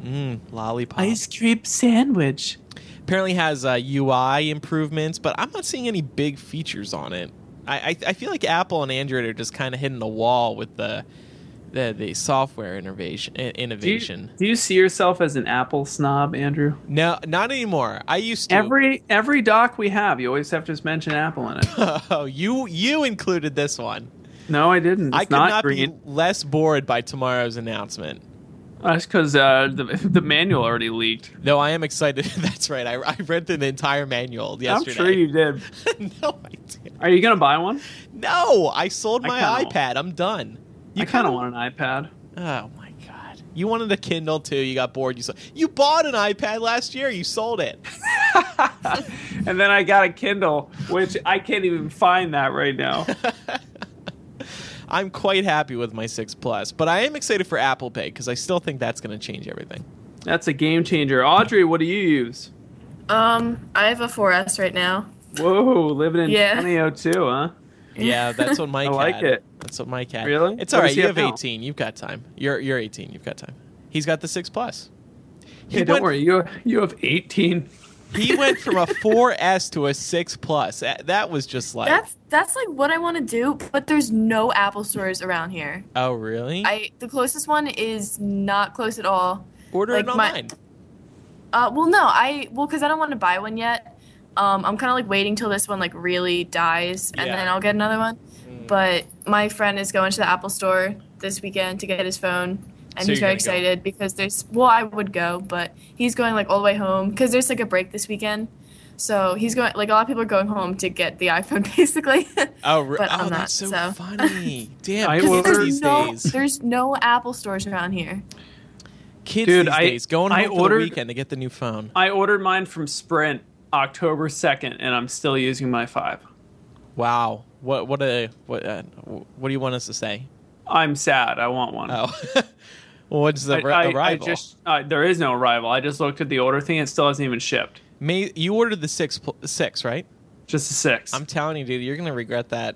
Mmm, Lollipop. Ice cream sandwich. Apparently has uh, UI improvements, but I'm not seeing any big features on it. I, I, I feel like Apple and Android are just kind of hitting the wall with the the, the software innovation. Do you, innovation. do you see yourself as an Apple snob, Andrew? No, not anymore. I used to. Every every doc we have, you always have to just mention Apple in it. oh, you you included this one. No, I didn't. It's I could not, not, green. be less bored by tomorrow's announcement. That's because uh, the the manual already leaked. Though I am excited. That's right. I, I read the entire manual yesterday. I'm sure you did. no, I didn't. Are you gonna buy one? No, I sold my kinda- iPad. I'm done. I kind of want an iPad. Oh my god! You wanted a Kindle too. You got bored. You sold. You bought an iPad last year. You sold it. and then I got a Kindle, which I can't even find that right now. I'm quite happy with my six plus, but I am excited for Apple Pay because I still think that's going to change everything. That's a game changer. Audrey, what do you use? Um, I have a 4S right now. Whoa, living in Yeah. 2002, huh? Yeah, that's what my I cat. like it. That's what my cat. Really? It's What all does right. You have have now? 18. You've got time. You're you're 18. You've got time. He's got the six plus. He Hey, don't worry. You you have 18. He went from a 4S to a six plus. That, that was just like. That's that's like what I want to do, but there's no Apple stores around here. oh really? I the closest one is not close at all. Order like it my- online. Uh, well, no, I well because I don't want to buy one yet. Um, I'm kind of like waiting till this one like really dies, and Yeah. then I'll get another one. Mm. But my friend is going to the Apple store this weekend to get his phone, and So he's very gonna go. excited because there's well, I would go, but he's going like all the way home because there's like a break this weekend. So he's going like a lot of people are going home to get the iPhone basically. Oh, re- But oh I'm that's so, not, so. funny. Damn, I kids ordered- these no, days. there's no Apple stores around here. Kids Dude, these I- days going I home for the weekend to get the new phone. I ordered mine from Sprint October 2nd, and I'm still using my 5. Wow. What what a what uh, what do you want us to say? I'm sad. I want one. Oh. well, what's the I, ri- I- I arrival? just uh, there is no arrival. I just looked at the order thing. It still hasn't even shipped. May, you ordered the 6 pl- 6, right? Just a six. I'm telling you, dude, you're going to regret that.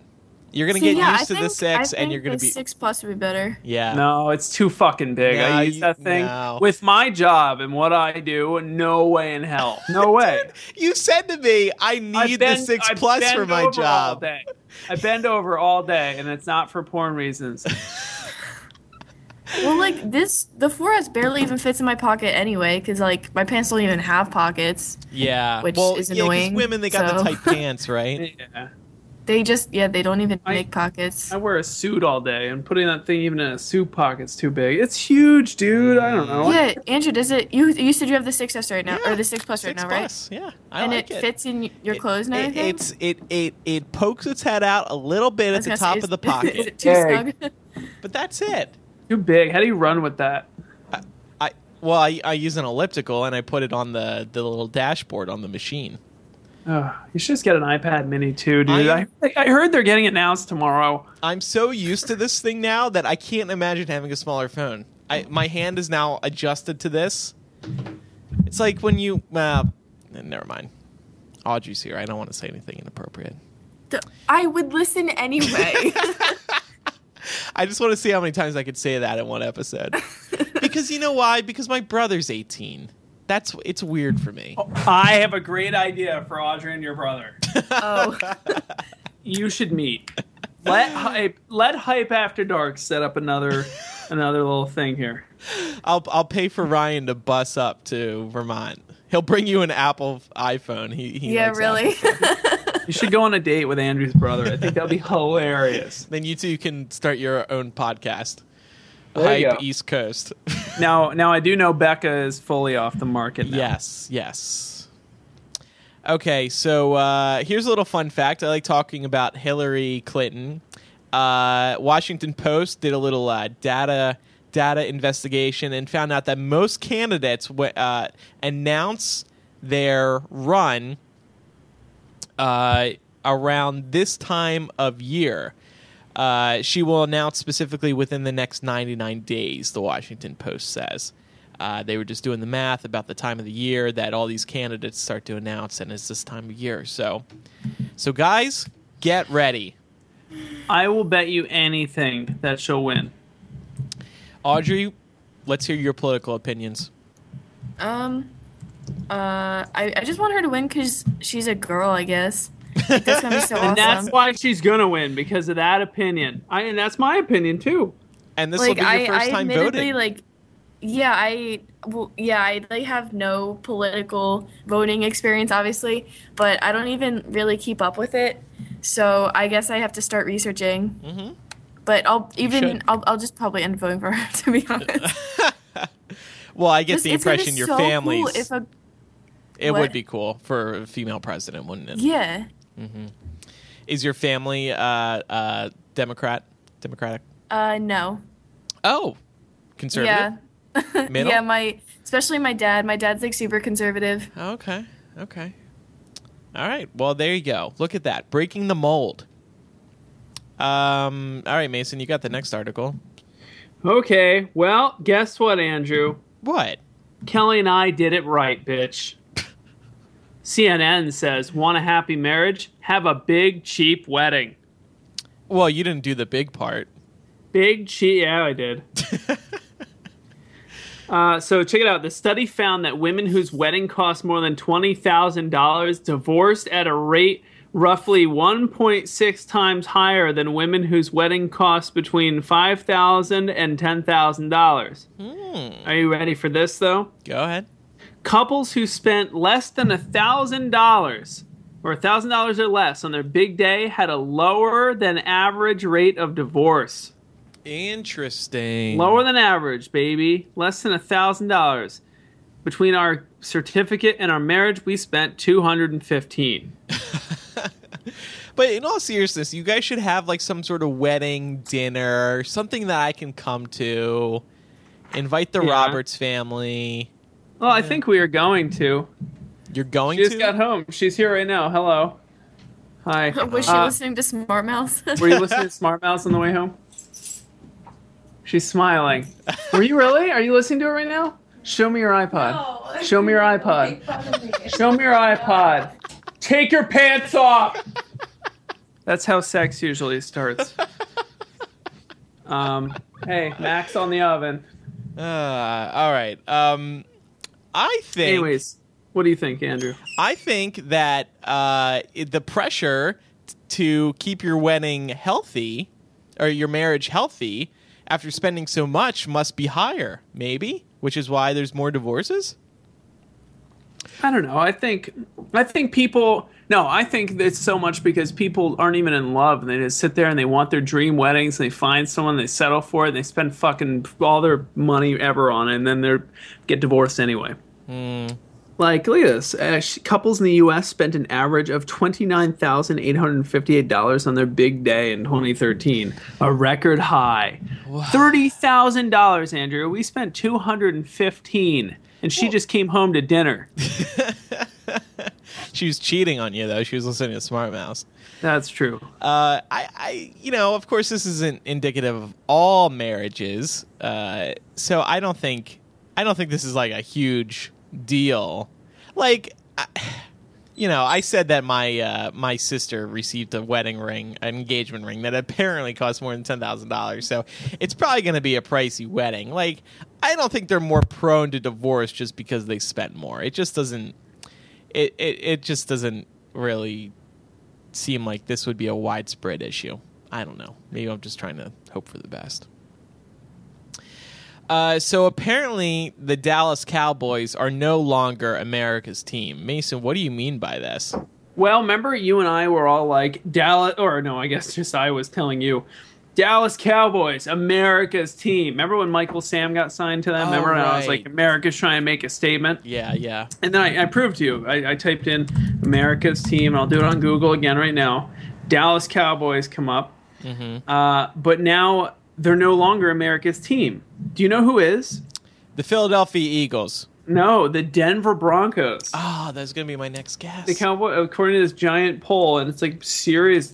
You're going to See, get yeah, used I to the 6 I and you're think going the to be six plus would be better. Yeah. no, it's too fucking big. No, I use that thing no. with my job and what I do. No way in hell. No way. You said to me, I I need bend- the 6 I plus bend for my over All job. day. I bend over all day, and it's not for porn reasons. Well, like this, the 4S barely even fits in my pocket anyway, because like my pants don't even have pockets. Yeah. Which well, is yeah, 'cause annoying, women they got the tight pants, right? yeah. They just, yeah, they don't even I- make pockets. I wear a suit all day, and putting that thing even in a suit pocket's too big. It's huge, dude. I don't know. Yeah, Andrew, does it? You you said you have the 6S right now, or the 6 Plus right 6 now, right? Yeah. I and like it, fits in your clothes and It- everything. it's it it it pokes its head out a little bit at the top say, of the is- Is pocket, it too Hey. snug? but that's it. Too big. How do you run with that? I well, I, I use an elliptical and I put it on the the little dashboard on the machine. Ugh, you should just get an iPad Mini too, dude. I- I, I heard they're getting it announced tomorrow. I'm so used to this thing now that I can't imagine having a smaller phone. I my hand is now adjusted to this. It's like when you well, never mind. Audrey's here. I don't want to say anything inappropriate. I would listen anyway. I just want to see how many times I could say that in one episode. because you know why? Because my brother's 18. That's it's weird for me. I have a great idea for Audrey and your brother. oh, You should meet. Let hype. Let hype after dark set up another another little thing here. I'll I'll pay for Ryan to bus up to Vermont. He'll bring you an Apple iPhone. He, he yeah, really. You should go on a date with Andrew's brother. I think that'd be hilarious. Then you two can start your own podcast. Hype. East Coast. Now, now I do know Becca is fully off the market. Now. yes, yes. Okay, so uh, here's a little fun fact. I like talking about Hillary Clinton. Uh, Washington Post did a little uh, data data investigation and found out that most candidates w- uh, announce their run uh, around this time of year. Uh, she will announce specifically within the next 99 days, the Washington Post says. Uh, they were just doing the math about the time of the year that all these candidates start to announce, and it's this time of year. So, so guys, get ready. I will bet you anything that she'll win. Audrey, let's hear your political opinions. um, uh, I, I just want her to win because she's a girl, I guess. Like, that's gonna be so And awesome. that's why she's gonna win because of that opinion. I and that's my opinion too. And this like will be your I, first I time admittedly voting. like yeah i well yeah i like have no political voting experience obviously but i don't even really keep up with it so i guess i have to start researching Mhm. but i'll even. I'll, I'll just probably end up voting for her to be honest well, I get the it's gonna be impression your so cool if a, it what? would be cool for a female president, wouldn't it? yeah Is your family uh, uh, Democrat? Democratic? uh no Oh, conservative. yeah Middle? yeah my especially my dad my dad's like super conservative Okay. Okay. All right. Well, there you go. Look at that. Breaking the mold. Um. All right, Mason. You got the next article. Okay, well, guess what, Andrew? What? Kelly and I did it right, bitch. CNN says, "Want a happy marriage? Have a big cheap wedding." Well, you didn't do the big part. Big cheap. Yeah, I did. Uh, so check it out. The study found that women whose wedding cost more than twenty thousand dollars divorced at a rate roughly one point six times higher than women whose wedding cost between five thousand and ten thousand dollars. Are you ready for this though? Go ahead. Couples who spent less than a thousand dollars or a thousand dollars or less on their big day had a lower than average rate of divorce. Interesting. Lower than average, baby. Less than a thousand dollars. between our certificate and our marriage, we spent two hundred and fifteen. But in all seriousness, you guys should have like some sort of wedding dinner, something that I can come to. Invite the Yeah. Roberts family. Well, I think we are going to. You're going to? She just got home. She's here right now. Hello. Hi. Was she Uh, listening to Smart Mouths? Were you listening to Smart Mouths on the way home? She's smiling. Were you really? Are you listening to it right now? Show me your iPod. Show me your iPod. Show me your iPod. Take your pants off. That's how sex usually starts. Um, hey, Max on the oven. Uh, all right. Um, I think. Anyways, what do you think, Andrew? I think that uh, the pressure t- to keep your wedding healthy or your marriage healthy after spending so much must be higher, maybe, which is why there's more divorces. I don't know. I think I think people no, I think it's so much because people aren't even in love and they just sit there and they want their dream weddings and they find someone, they settle for it, and they spend fucking all their money ever on it and then they get divorced anyway. Like, look at this. Uh, couples in the U.S. spent an average of $29,858 on their big day in 2013, a record high. $30,000, Andrew. We spent 215 and she just came home to dinner. She was cheating on you, though. She was listening to Smart Mouths. That's true. Uh, I, I, you know, of course, this isn't indicative of all marriages. Uh, so I don't think, I don't think this is like a huge deal. Like, I, you know, I said that my uh, my sister received a wedding ring, an engagement ring that apparently cost more than ten thousand dollars. So it's probably going to be a pricey wedding. Like, I don't think they're more prone to divorce just because they spent more. It just doesn't. It it, it just doesn't really seem like this would be a widespread issue. I don't know. Maybe I'm just trying to hope for the best. Uh, so apparently, the Dallas Cowboys are no longer America's team. Mason, what do you mean by this? Well, remember you and I were all like Dallas, or no, I guess just I was telling you, Dallas Cowboys, America's team. Remember when Michael Sam got signed to them? Oh, remember when I was like, America's trying to make a statement, Yeah, yeah. and then I, I proved to you. I, I typed in America's team, and I'll do it on Google again right now. Dallas Cowboys come up, uh, but now they're no longer America's team. Do you know who is? The Philadelphia Eagles. No, the Denver Broncos. Oh, that's gonna be my next guess. the Cowboy, according to this giant poll, and it's like serious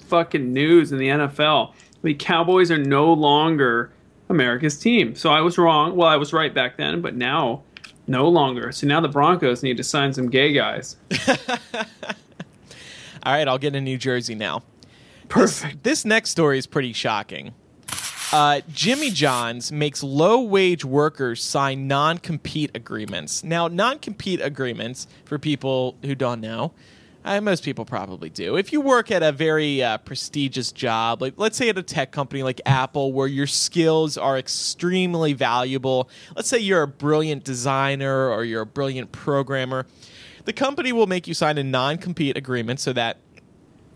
fucking news in the NFL. The Cowboys are no longer America's team. So I was wrong. Well, I was right back then, but now no longer. So now the Broncos need to sign some gay guys. All right, I'll get in New Jersey now. Perfect. This next story is pretty shocking. Uh, Jimmy John's makes low wage workers sign non compete agreements. Now, non compete agreements, for people who don't know, uh, most people probably do. If you work at a very uh, prestigious job, like let's say at a tech company like Apple, where your skills are extremely valuable, let's say you're a brilliant designer or you're a brilliant programmer, the company will make you sign a non compete agreement so that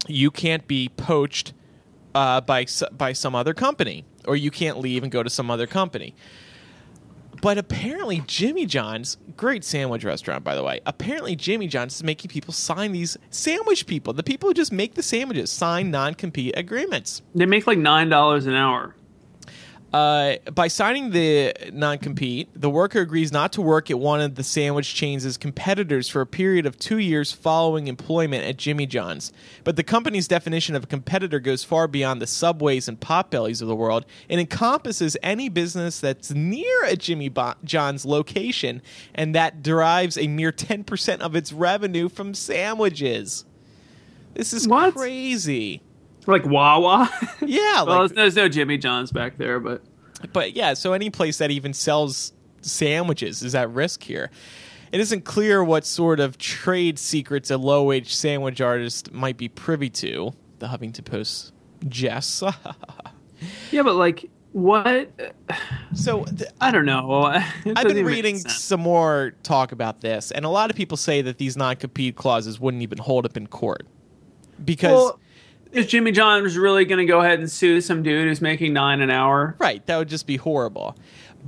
you can't be poached uh, by by some other company, or you can't leave and go to some other company. But apparently, Jimmy John's, great sandwich restaurant, by the way. Apparently, Jimmy John's is making people sign these sandwich people, the people who just make the sandwiches, sign non compete agreements. They make like $9 an hour. Uh, by signing the non compete, the worker agrees not to work at one of the sandwich chain's competitors for a period of two years following employment at Jimmy John's. But the company's definition of a competitor goes far beyond the subways and potbellies of the world and encompasses any business that's near a Jimmy Bo- John's location and that derives a mere 10% of its revenue from sandwiches. This is What? crazy. Like Wawa. Yeah, well, there's no Jimmy John's back there, but But yeah, so any place that even sells sandwiches is at risk here. It isn't clear what sort of trade secrets a low wage sandwich artist might be privy to. The Huffington Post Jess. yeah, but like what? so th- I don't know. I've been reading some more talk about this, and a lot of people say that these non compete clauses wouldn't even hold up in court. Because Well, is Jimmy John's really going to go ahead and sue some dude who's making nine an hour? Right, that would just be horrible.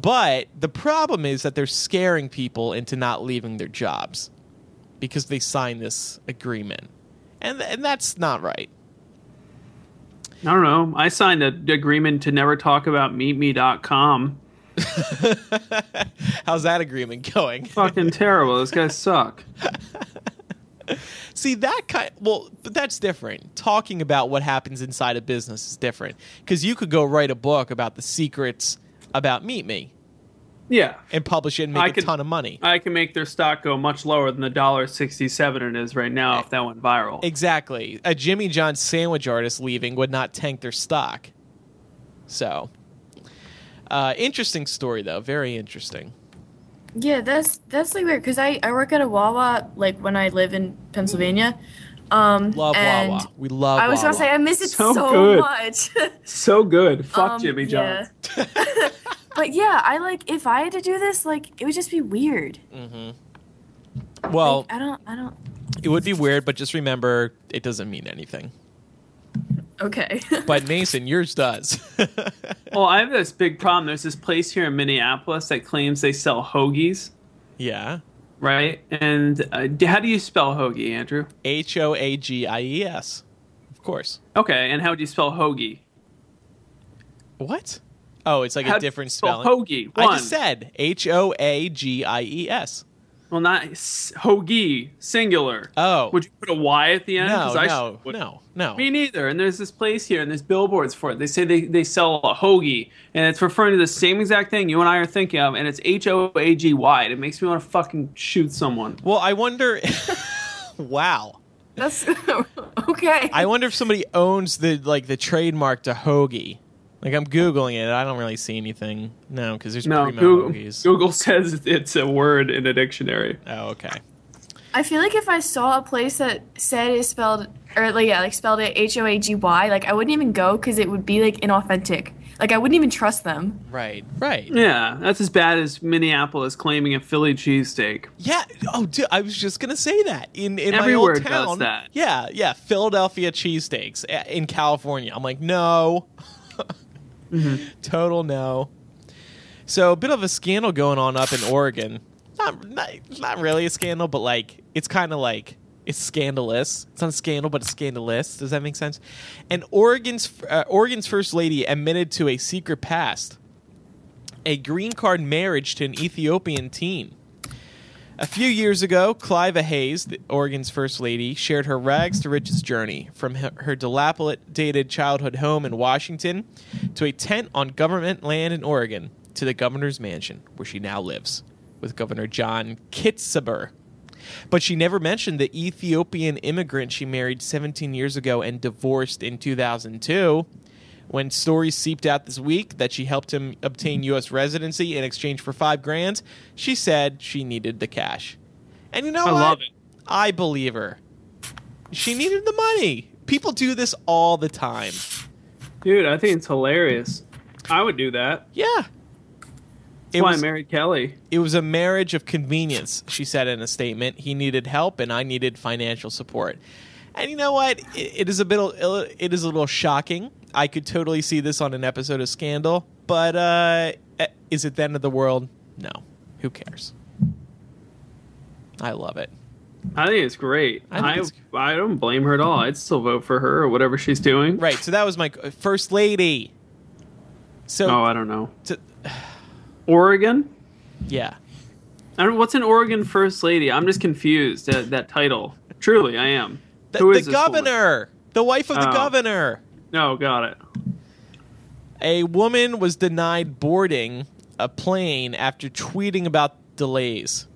But the problem is that they're scaring people into not leaving their jobs because they signed this agreement. And, and that's not right. I don't know. I signed an agreement to never talk about meetme.com. How's that agreement going? Fucking terrible. Those guys suck. See that kind well, but that's different. Talking about what happens inside a business is different because you could go write a book about the secrets about Meet Me Yeah. and publish it and make I a could- ton of money. I can make their stock go much lower than the dollar sixty-seven it is right now if that went viral. Exactly. A Jimmy John's sandwich artist leaving would not tank their stock. So, uh, interesting story though. Very interesting. Yeah, that's that's like weird because I I work at a Wawa like when I live in Pennsylvania. Um, Love and Wawa. We love. I was gonna say I miss it So so, good. much. So good. Fuck Um, Jimmy John's. yeah. but yeah, I like if I had to do this, like it would just be weird. well, Like, I don't, I don't. it would be weird, but just remember, it doesn't mean anything. Okay. But Mason, yours does. Well, I have this big problem. There's this place here in Minneapolis that claims they sell hoagies, yeah. right? And uh, how do you spell hoagie, Andrew? H O A G I E S. Of course. Okay, and how do you spell hoagie? What? Oh, it's like How a do you different spell spelling. hoagie. I just said H O A G I E S. Well, not s- hoagie, singular. Oh. Would you put a Y at the end? No, 'Cause I no, would- no, no. Me neither. And there's this place here, and there's billboards for it. They say they, they sell a hoagie, and it's referring to the same exact thing you and I are thinking of, and it's H O A G Y. It makes me want to fucking shoot someone. Well, I wonder. wow. That's okay. I wonder if somebody owns the like the trademark to hoagie. Like I'm googling it, I don't really see anything. No, because there's No, primo Google, hoagies. Google says it's a word in a dictionary. Oh, okay. I feel like if I saw a place that said it spelled or like yeah, like spelled it H O A G Y, like I wouldn't even go because it would be like inauthentic. Like I wouldn't even trust them. Right, right. Yeah, that's as bad as Minneapolis claiming a Philly cheesesteak. Yeah. Oh, dude, I was just gonna say that in in Everywhere my old does town. that. Yeah, yeah. Philadelphia cheesesteaks uh, in California. I'm like, no. Mm-hmm. Total no. So a bit of a scandal going on up in Oregon. Not not, not really a scandal, but like it's kind of like it's scandalous. It's not a scandal, but it's scandalous. Does that make sense? And Oregon's uh, Oregon's first lady admitted to a secret past, a green card marriage to an Ethiopian teen. A few years ago, Cylvia Hayes, Oregon's first lady, shared her rags to riches journey from her, dilapidated childhood home in Washington to a tent on government land in Oregon to the governor's mansion, where she now lives with Governor John Kitzhaber. But she never mentioned the Ethiopian immigrant she married 17 years ago and divorced in 2002. When stories seeped out this week that she helped him obtain U.S. residency in exchange for five grand, she said she needed the cash. And you know I what? love it. I believe her. She needed the money. People do this all the time. Dude, I think it's hilarious. I would do that. Yeah. That's It why was, I married Kelly. it was a marriage of convenience, she said in a statement. He needed help and I needed financial support. And you know what? It, it is a bit it is a little shocking. I could totally see this on an episode of Scandal, but uh eh, is it the end of the world? No. Who cares? I love it. I think it's great. I I, it's- I don't blame her at all. I'd still vote for her or whatever she's doing. Right. So that was my first lady. So Oh, I don't know. to- Oregon? yeah. I don't, what's an Oregon First Lady? I'm just confused at that title. Truly, I am. The, Who the is woman? governor, the wife of the Oh. governor. No, got it. A woman was denied boarding a plane after tweeting about delays.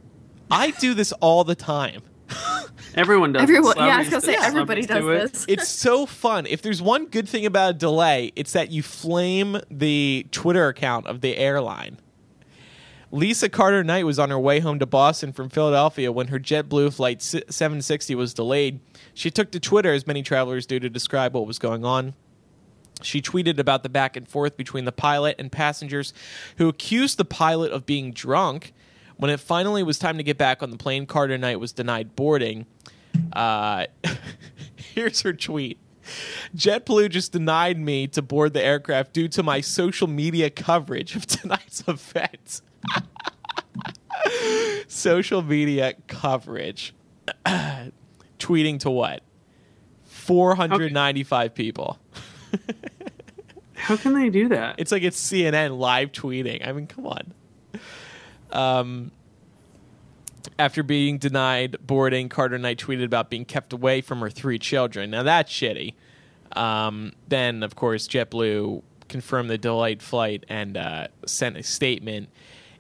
I do this all the time. Everyone does. it. Everyone, yeah, I was gonna say everybody does do it. this. It's so fun. If there's one good thing about a delay, it's that you flame the Twitter account of the airline. Lisa Carter Knight was on her way home to Boston from Philadelphia when her JetBlue flight 760 was delayed. She took to Twitter, as many travelers do, to describe what was going on. She tweeted about the back and forth between the pilot and passengers who accused the pilot of being drunk. When it finally was time to get back on the plane, Carter Knight was denied boarding. Uh, here's her tweet. JetBlue just denied me to board the aircraft due to my social media coverage of tonight's event. social media coverage. Tweeting to what? 495 people. How can they do that? It's like it's CNN live tweeting. I mean, come on. Um, after being denied boarding, Carter Knight tweeted about being kept away from her three children. Now that's shitty. Um, then, of course, JetBlue confirmed the delayed flight and uh, sent a statement.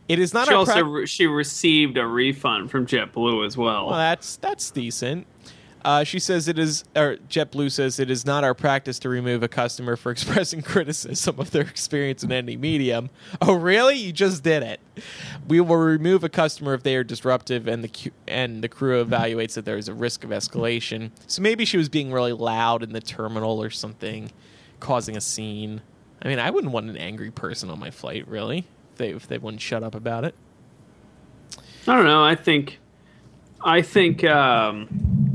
It is not she our also prac- re- she received a refund from JetBlue as well. Well, that's that's decent. Uh, she says it is, or JetBlue says it is not our practice to remove a customer for expressing criticism of their experience in any medium. Oh, really? You just did it. We will remove a customer if they are disruptive and the and the crew evaluates that there is a risk of escalation. So maybe she was being really loud in the terminal or something, causing a scene. I mean, I wouldn't want an angry person on my flight, really. If they if they wouldn't shut up about it. I don't know. I think, I think um,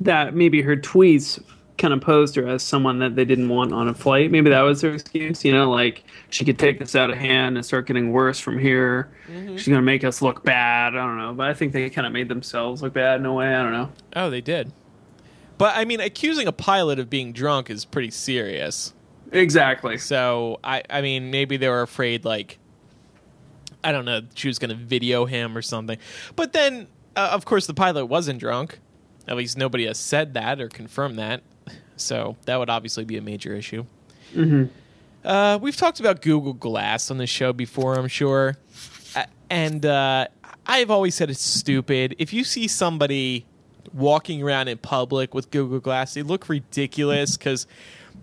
that maybe her tweets kind of posed her as someone that they didn't want on a flight. Maybe that was her excuse. You know, like she could take this out of hand and start getting worse from here. She's gonna make us look bad. I don't know, but I think they kind of made themselves look bad in a way. I don't know. Oh, they did. But I mean, accusing a pilot of being drunk is pretty serious. Exactly. So I, I mean, maybe they were afraid, like, I don't know, she was going to video him or something. But then, uh, of course, the pilot wasn't drunk. At least nobody has said that or confirmed that. So that would obviously be a major issue. Uh, we've talked about Google Glass on the show before, I'm sure. And uh, I've always said it's stupid. If you see somebody walking around in public with Google Glass, they look ridiculous because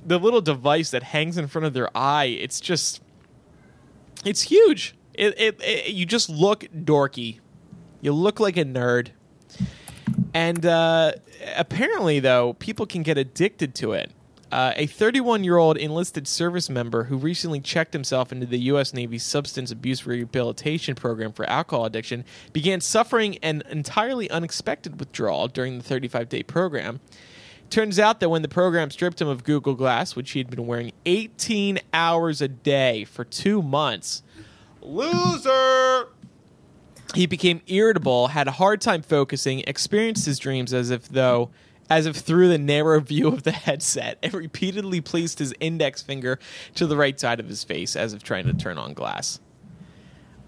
the little device that hangs in front of their eye, it's just, it's huge. It, it, it you just look dorky. You look like a nerd. And uh, apparently, though, people can get addicted to it. Uh, a 31 year old enlisted service member who recently checked himself into the U.S. Navy's substance abuse rehabilitation program for alcohol addiction began suffering an entirely unexpected withdrawal during the 35 day program. Turns out that when the program stripped him of Google Glass, which he had been wearing 18 hours a day for two months, loser! He became irritable, had a hard time focusing, experienced his dreams as if though as if through the narrow view of the headset, and repeatedly placed his index finger to the right side of his face as if trying to turn on glass.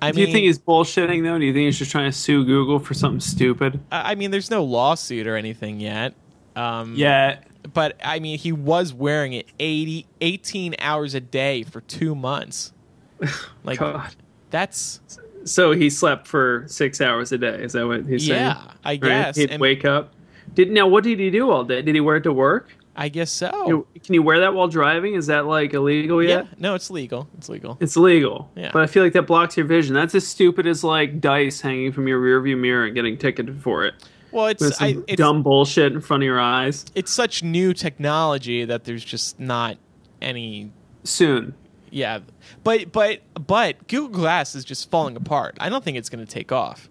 I Do you think he's bullshitting though? Do you think he's just trying to sue Google for something stupid? I I mean, there's no lawsuit or anything yet. Um, Yeah. But I mean, he was wearing it 80, 18 hours a day for two months. Like God. that's So he slept for six hours a day. Is that what he's saying? yeah, I Right? guess. He'd And wake up. Did now? What did he do all day? Did he wear it to work? I guess so. Can you wear that while driving? Is that like illegal yeah, yet? no, it's legal. It's legal. It's legal. Yeah. But I feel like that blocks your vision. That's as stupid as like dice hanging from your rearview mirror and getting ticketed for it. Well, it's I, it's dumb bullshit in front of your eyes. it's such new technology that there's just not any Soon. Yeah. But but but Google Glass is just falling apart. I don't think it's going to take off.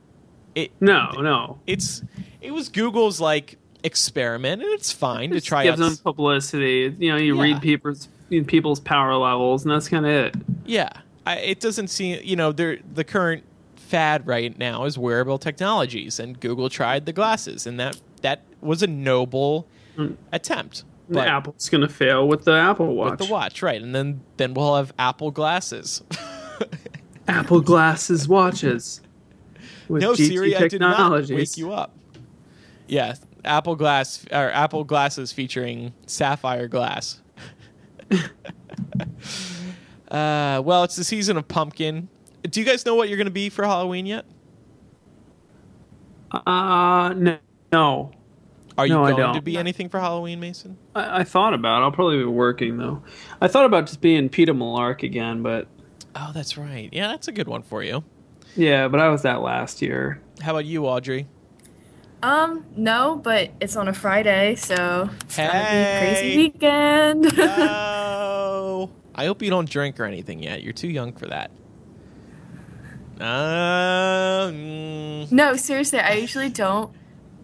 It No, no. it's it was Google's like experiment and it's fine to Just try gives out them publicity. You know, you Yeah. read people's people's power levels, and that's kind of it. Yeah, I, it doesn't seem you know the current fad right now is wearable technologies, and Google tried the glasses, and that that was a noble Mm. attempt. The But Apple's gonna fail with the Apple Watch. with the watch, right? And then then we'll have Apple glasses. Apple glasses watches. With no, GT Siri, I did not wake you up. Yeah, Apple Glass or Apple glasses featuring sapphire glass. uh, well, it's the season of pumpkin. Do you guys know what you're going to be for Halloween yet? Uh, no. no. Are you No, I going don't. to be anything for Halloween, Mason? I, I thought about. it. I'll probably be working though. I thought about just being Peter Malark again, but Oh, that's right. Yeah, that's a good one for you. yeah, but I was that last year. How about you, Audrey? Um, no, but it's on a Friday, so it's gonna be a Hey. crazy weekend. No. I hope you don't drink or anything yet. You're too young for that. Uh, mm. no, seriously, I usually don't.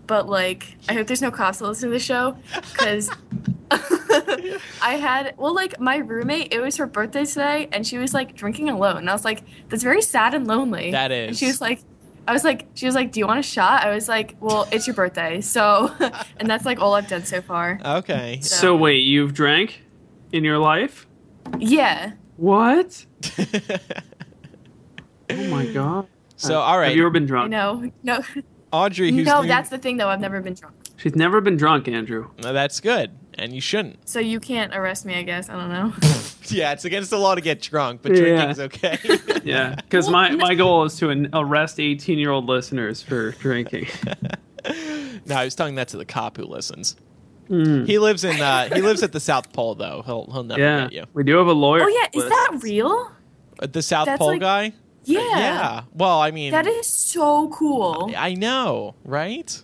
But like, I hope there's no cops that listen to the show, because I had well, like my roommate. It was her birthday today, and she was like drinking alone. And I was like, "That's very sad and lonely." That And she was like, "I was like, she was like, do you want a shot?" I was like, "Well, it's your birthday, so." and that's like all I've done so far. Okay. So wait, you've drank in your life? Yeah. What? Oh my god. so all right, Have you ever been drunk? no No. Audrey, who's no, new- that's the thing though. I've never been drunk, She's never been drunk, Andrew. No, that's good, and you shouldn't. so you can't arrest me. I guess I don't know. Yeah, it's against the law to get drunk, but Yeah. drinking's okay. Yeah, because my, my goal is to an- arrest 18 year old listeners for drinking. no, I was telling that to the cop who listens. Mm. He lives in uh, he lives at the South Pole though. He'll he'll never Yeah, get you. we do have a lawyer. oh yeah, is list. that real? Uh, The South That's Pole like- guy. Yeah. Yeah. Well, I mean, That is so cool. I know, right?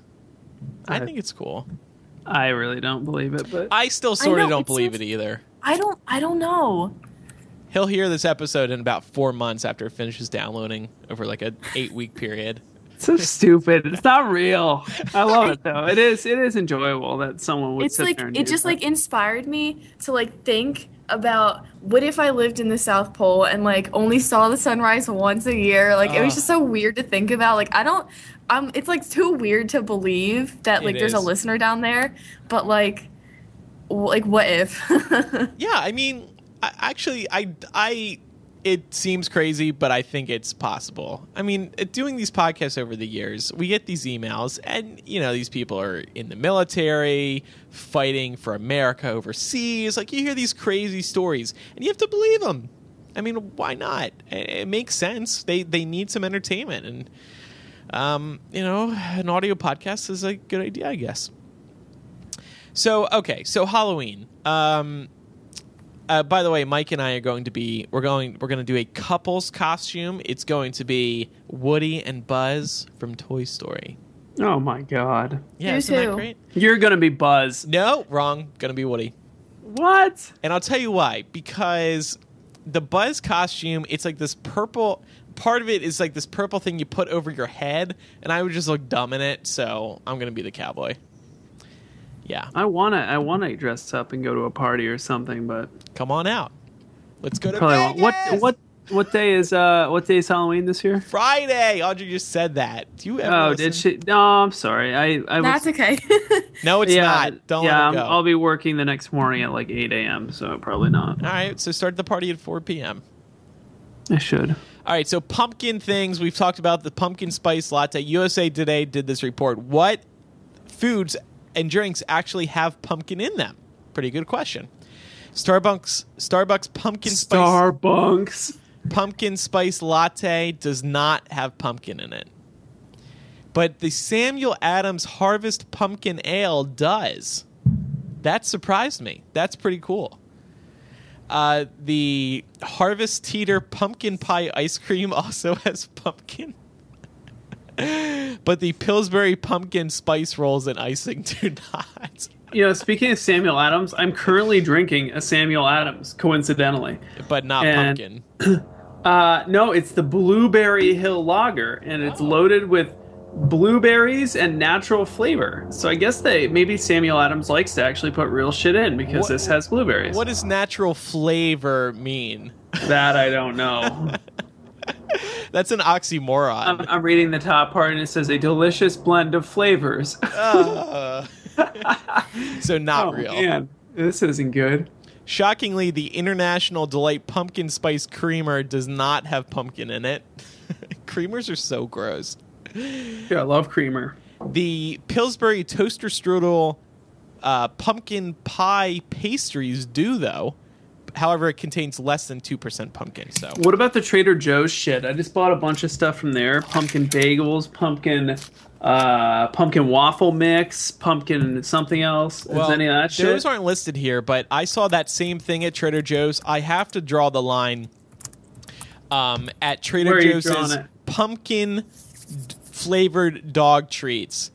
I I- think it's cool. I really don't believe it, but I still sort of don't it believe seems- it either. I don't. I don't know. He'll hear this episode in about four months after it finishes downloading over like a eight week period. it's so stupid. It's not real. I love it though. It is. It is enjoyable that someone would. it's sit like there and it just that. like inspired me to like think about what if I lived in the South Pole and like only saw the sunrise once a year. Like it was just so weird to think about. Like I don't um it's like too weird to believe that like there's a listener down there, but like w- like what if? Yeah, I mean, I, actually, I, I, it seems crazy, but I think it's possible. I mean, doing these podcasts over the years, we get these emails, and you know, these people are in the military, fighting for America overseas. Like you hear these crazy stories, and you have to believe them. I mean, why not? It, it makes sense. They they need some entertainment, and um, you know, an audio podcast is a good idea, I guess. So okay, so Halloween. Um, uh, by the way, Mike and I are going to be we're going we're going to do a couples costume. It's going to be Woody and Buzz from Toy Story. Oh my god. Yeah, You isn't that too. great? You're gonna be Buzz. No, wrong. Gonna be Woody. What? And I'll tell you why. Because the Buzz costume, it's like this purple. Part of it is like this purple thing you put over your head, and I would just look dumb in it. So I'm gonna be the cowboy. Yeah, I wanna. I wanna dress up and go to a party or something, but come on out. Let's go to probably won't. What? What? What day is uh? What day is Halloween this year? Friday. Audrey just said that. Do you ever? Oh, listen? did she? No, I'm sorry. I. I was, That's okay. No, it's yeah, not. Don't yeah, let go. I'll be working the next morning at like 8 a.m. So probably not. All right, so start the party at 4 p.m. I should. All right, so pumpkin things. We've talked about the pumpkin spice latte. USA Today did this report. What foods and drinks actually have pumpkin in them? Pretty good question. Starbucks Starbucks pumpkin spice Starbucks. pumpkin spice latte does not have pumpkin in it. But the Samuel Adams Harvest Pumpkin Ale does. That surprised me. That's pretty cool. Uh, the Harris Teeter Pumpkin Pie Ice Cream also has pumpkin. But the Pillsbury Pumpkin Spice Rolls and Icing do not. You know, speaking of Samuel Adams, I'm currently drinking a Samuel Adams, coincidentally. But not And- pumpkin. Uh, no, it's the Blueberry Hill Lager, and it's Oh. loaded with blueberries and natural flavor. So I guess they maybe Samuel Adams likes to actually put real shit in because What- this has blueberries. What does natural flavor mean? That I don't know. That's an oxymoron. I'm, I'm reading the top part, and it says a delicious blend of flavors. Uh, so not oh real. man, this isn't good. Shockingly, the International Delight Pumpkin Spice Creamer does not have pumpkin in it. Creamers are so gross. Yeah, I love creamer. The Pillsbury Toaster Strudel uh, pumpkin pie pastries do, though. However, it contains less than 2% pumpkin. So, What about the Trader Joe's shit? I just bought a bunch of stuff from there: pumpkin bagels, pumpkin, uh, pumpkin waffle mix, pumpkin something else. Is any of that shit? those aren't listed here, but I saw that same thing at Trader Joe's. I have to draw the line um, at Trader Where are you Joe's drawing is it? pumpkin flavored dog treats.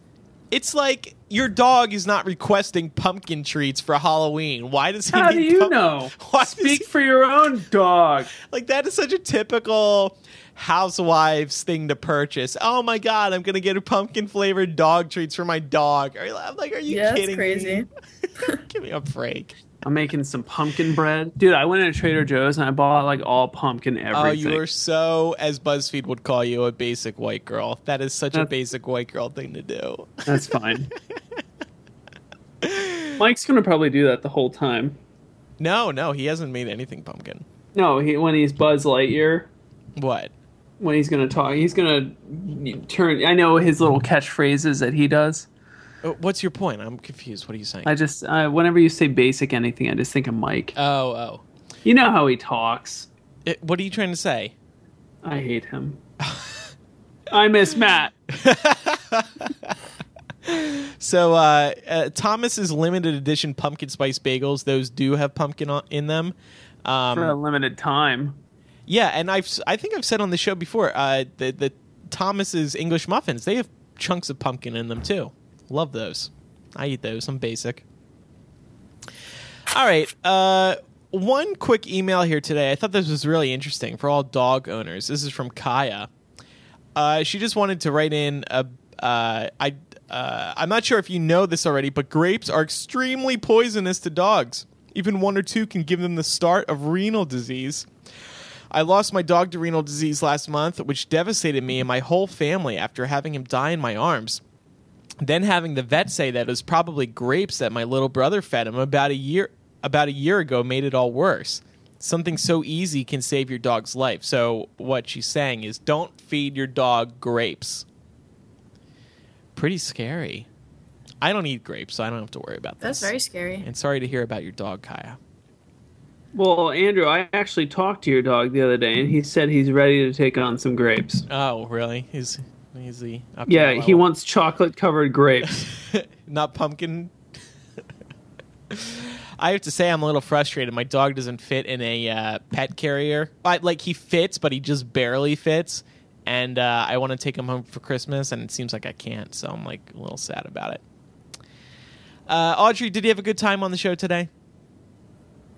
It's like your dog is not requesting pumpkin treats for Halloween. Why does he How need do you pump- know? Why Speak he- for your own dog. like that is such a typical housewives thing to purchase. Oh my god, I'm gonna get a pumpkin flavored dog treats for my dog. Are you, I'm like, are you Yeah, that's kidding crazy. me? Give me a break. I'm making some pumpkin bread, dude. I went into Trader Joe's and I bought like all pumpkin oh, everything. Oh, you are so, as BuzzFeed would call you, a basic white girl. That is such a basic white girl thing to do. That's fine. Mike's gonna probably do that the whole time. No, no, he hasn't made anything pumpkin. No, he when he's Buzz Lightyear, What? when he's gonna talk, he's gonna turn. I know his little catchphrases that he does. Uh, What's your point? I'm confused. What are you saying? I just uh, whenever you say basic anything, I just think of Mike. oh, oh. You know how he talks. It, what are you trying to say? I hate him. I miss Matt. So, uh, uh, Thomas's limited edition pumpkin spice bagels, those do have pumpkin on, in them. Um, for a limited time. Yeah, and I've I think I've said on the show before, uh, the the Thomas's English muffins they have chunks of pumpkin in them too. Love those. I eat those. I'm basic. All right. Uh, one quick email here today. I thought this was really interesting for all dog owners. This is from Kaya. Uh, she just wanted to write in a. Uh, I. Uh, I'm not sure if you know this already, but grapes are extremely poisonous to dogs. Even one or two can give them the start of renal disease. I lost my dog to renal disease last month, which devastated me and my whole family after having him die in my arms. Then having the vet say that it was probably grapes that my little brother fed him about a year about a year ago made it all worse. Something so easy can save your dog's life. So what she's saying is don't feed your dog grapes. Pretty scary. I don't eat grapes, so I don't have to worry about this. That's very scary. And sorry to hear about your dog, Kaya. Well, Andrew, I actually talked to your dog the other day, and he said he's ready to take on some grapes. Oh, really? He's he's the Yeah, that he level? wants chocolate covered grapes. not pumpkin. I have to say, I'm a little frustrated. My dog doesn't fit in a uh, pet carrier. I, like he fits, but he just barely fits. And uh, I want to take him home for Christmas, and it seems like I can't. So I'm like a little sad about it. Uh, Audrey, did you have a good time on the show today?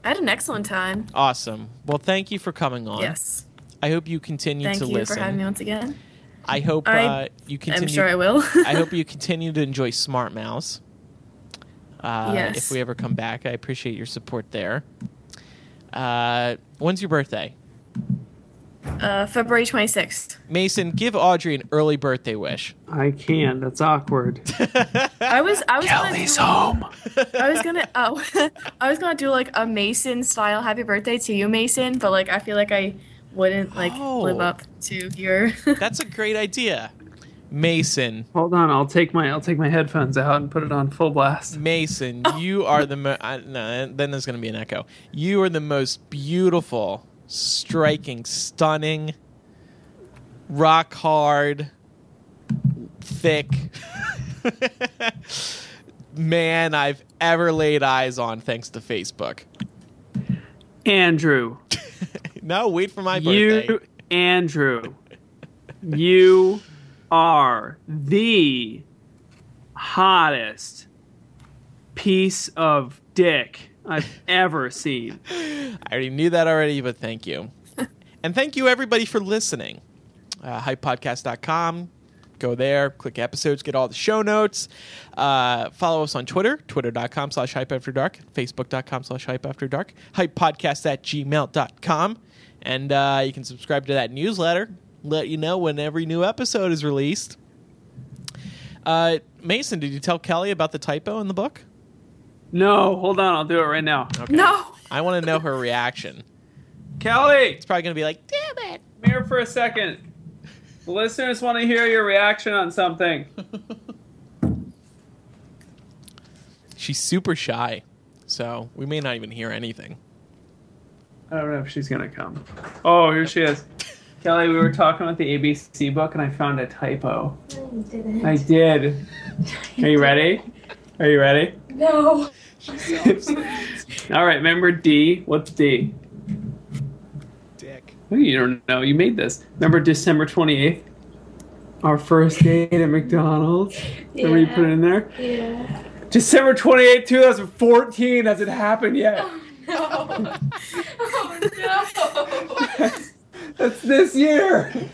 I had an excellent time. Awesome. Well, thank you for coming on. Yes. I hope you continue Thank to you listen. Thank you for having me once again. I hope I uh, you continue. I'm sure I will. I hope you continue to enjoy Smart Mouths. Uh, Yes. If we ever come back, I appreciate your support there. Uh, when's your birthday? uh, February 26th. Mason, give Audrey an early birthday wish. I can't. That's awkward. I was I was Kelly's gonna home. I was gonna oh I was gonna do like a Mason style happy birthday to you, Mason, but like I feel like I wouldn't like Oh. live up to your That's a great idea. Mason, Hold on, I'll take my I'll take my headphones out and put it on full blast. Mason, you are the mo- I, no, then there's going to be an echo. You are the most beautiful, striking, stunning, rock hard, thick man I've ever laid eyes on thanks to Facebook. Andrew, No, wait for my birthday. you Andrew, you are the hottest piece of dick I've ever seen. I already knew that already, but thank you. and thank you, everybody, for listening. Uh, hypepodcast.com. Go there, click episodes, get all the show notes. Uh, follow us on Twitter, twitter.com slash hype after dark, facebook.com slash hype after dark, hypepodcast at gmail.com. And uh, you can subscribe to that newsletter, let you know when every new episode is released. Uh, Mason, did you tell Kelly about the typo in the book? No, hold on, I'll do it right now. Okay. No. I want to know her reaction. Kelly, It's probably going to be like, damn it. come here for a second. The listeners want to hear your reaction on something. She's super shy, so we may not even hear anything. I don't know if she's gonna come. Oh, here she is. Kelly, we were talking about the ABC book and I found a typo. You didn't. I did. Are you ready? Are you ready? No. All right, remember D? What's D? Dick. Oh, you don't know. You made this. Remember December 28th? Our first date at McDonald's? Yeah. Remember you put it in there? Yeah. December 28th, 2014 hasn't happened yet. No. oh no. That's this year.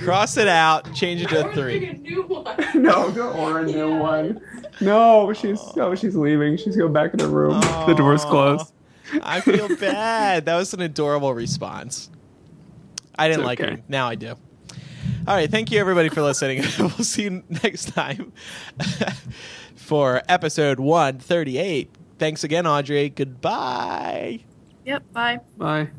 Cross it out, change it to a three. a new one. no, go or a new one. No, she's oh she's leaving. She's going back in the room. The door's closed. I feel bad. That was an adorable response. I didn't It's like it. Now I do. All right. Thank you, everybody, for listening. we'll see you next time for episode 138. Thanks again, Audrey. Goodbye. Yep. Bye. Bye.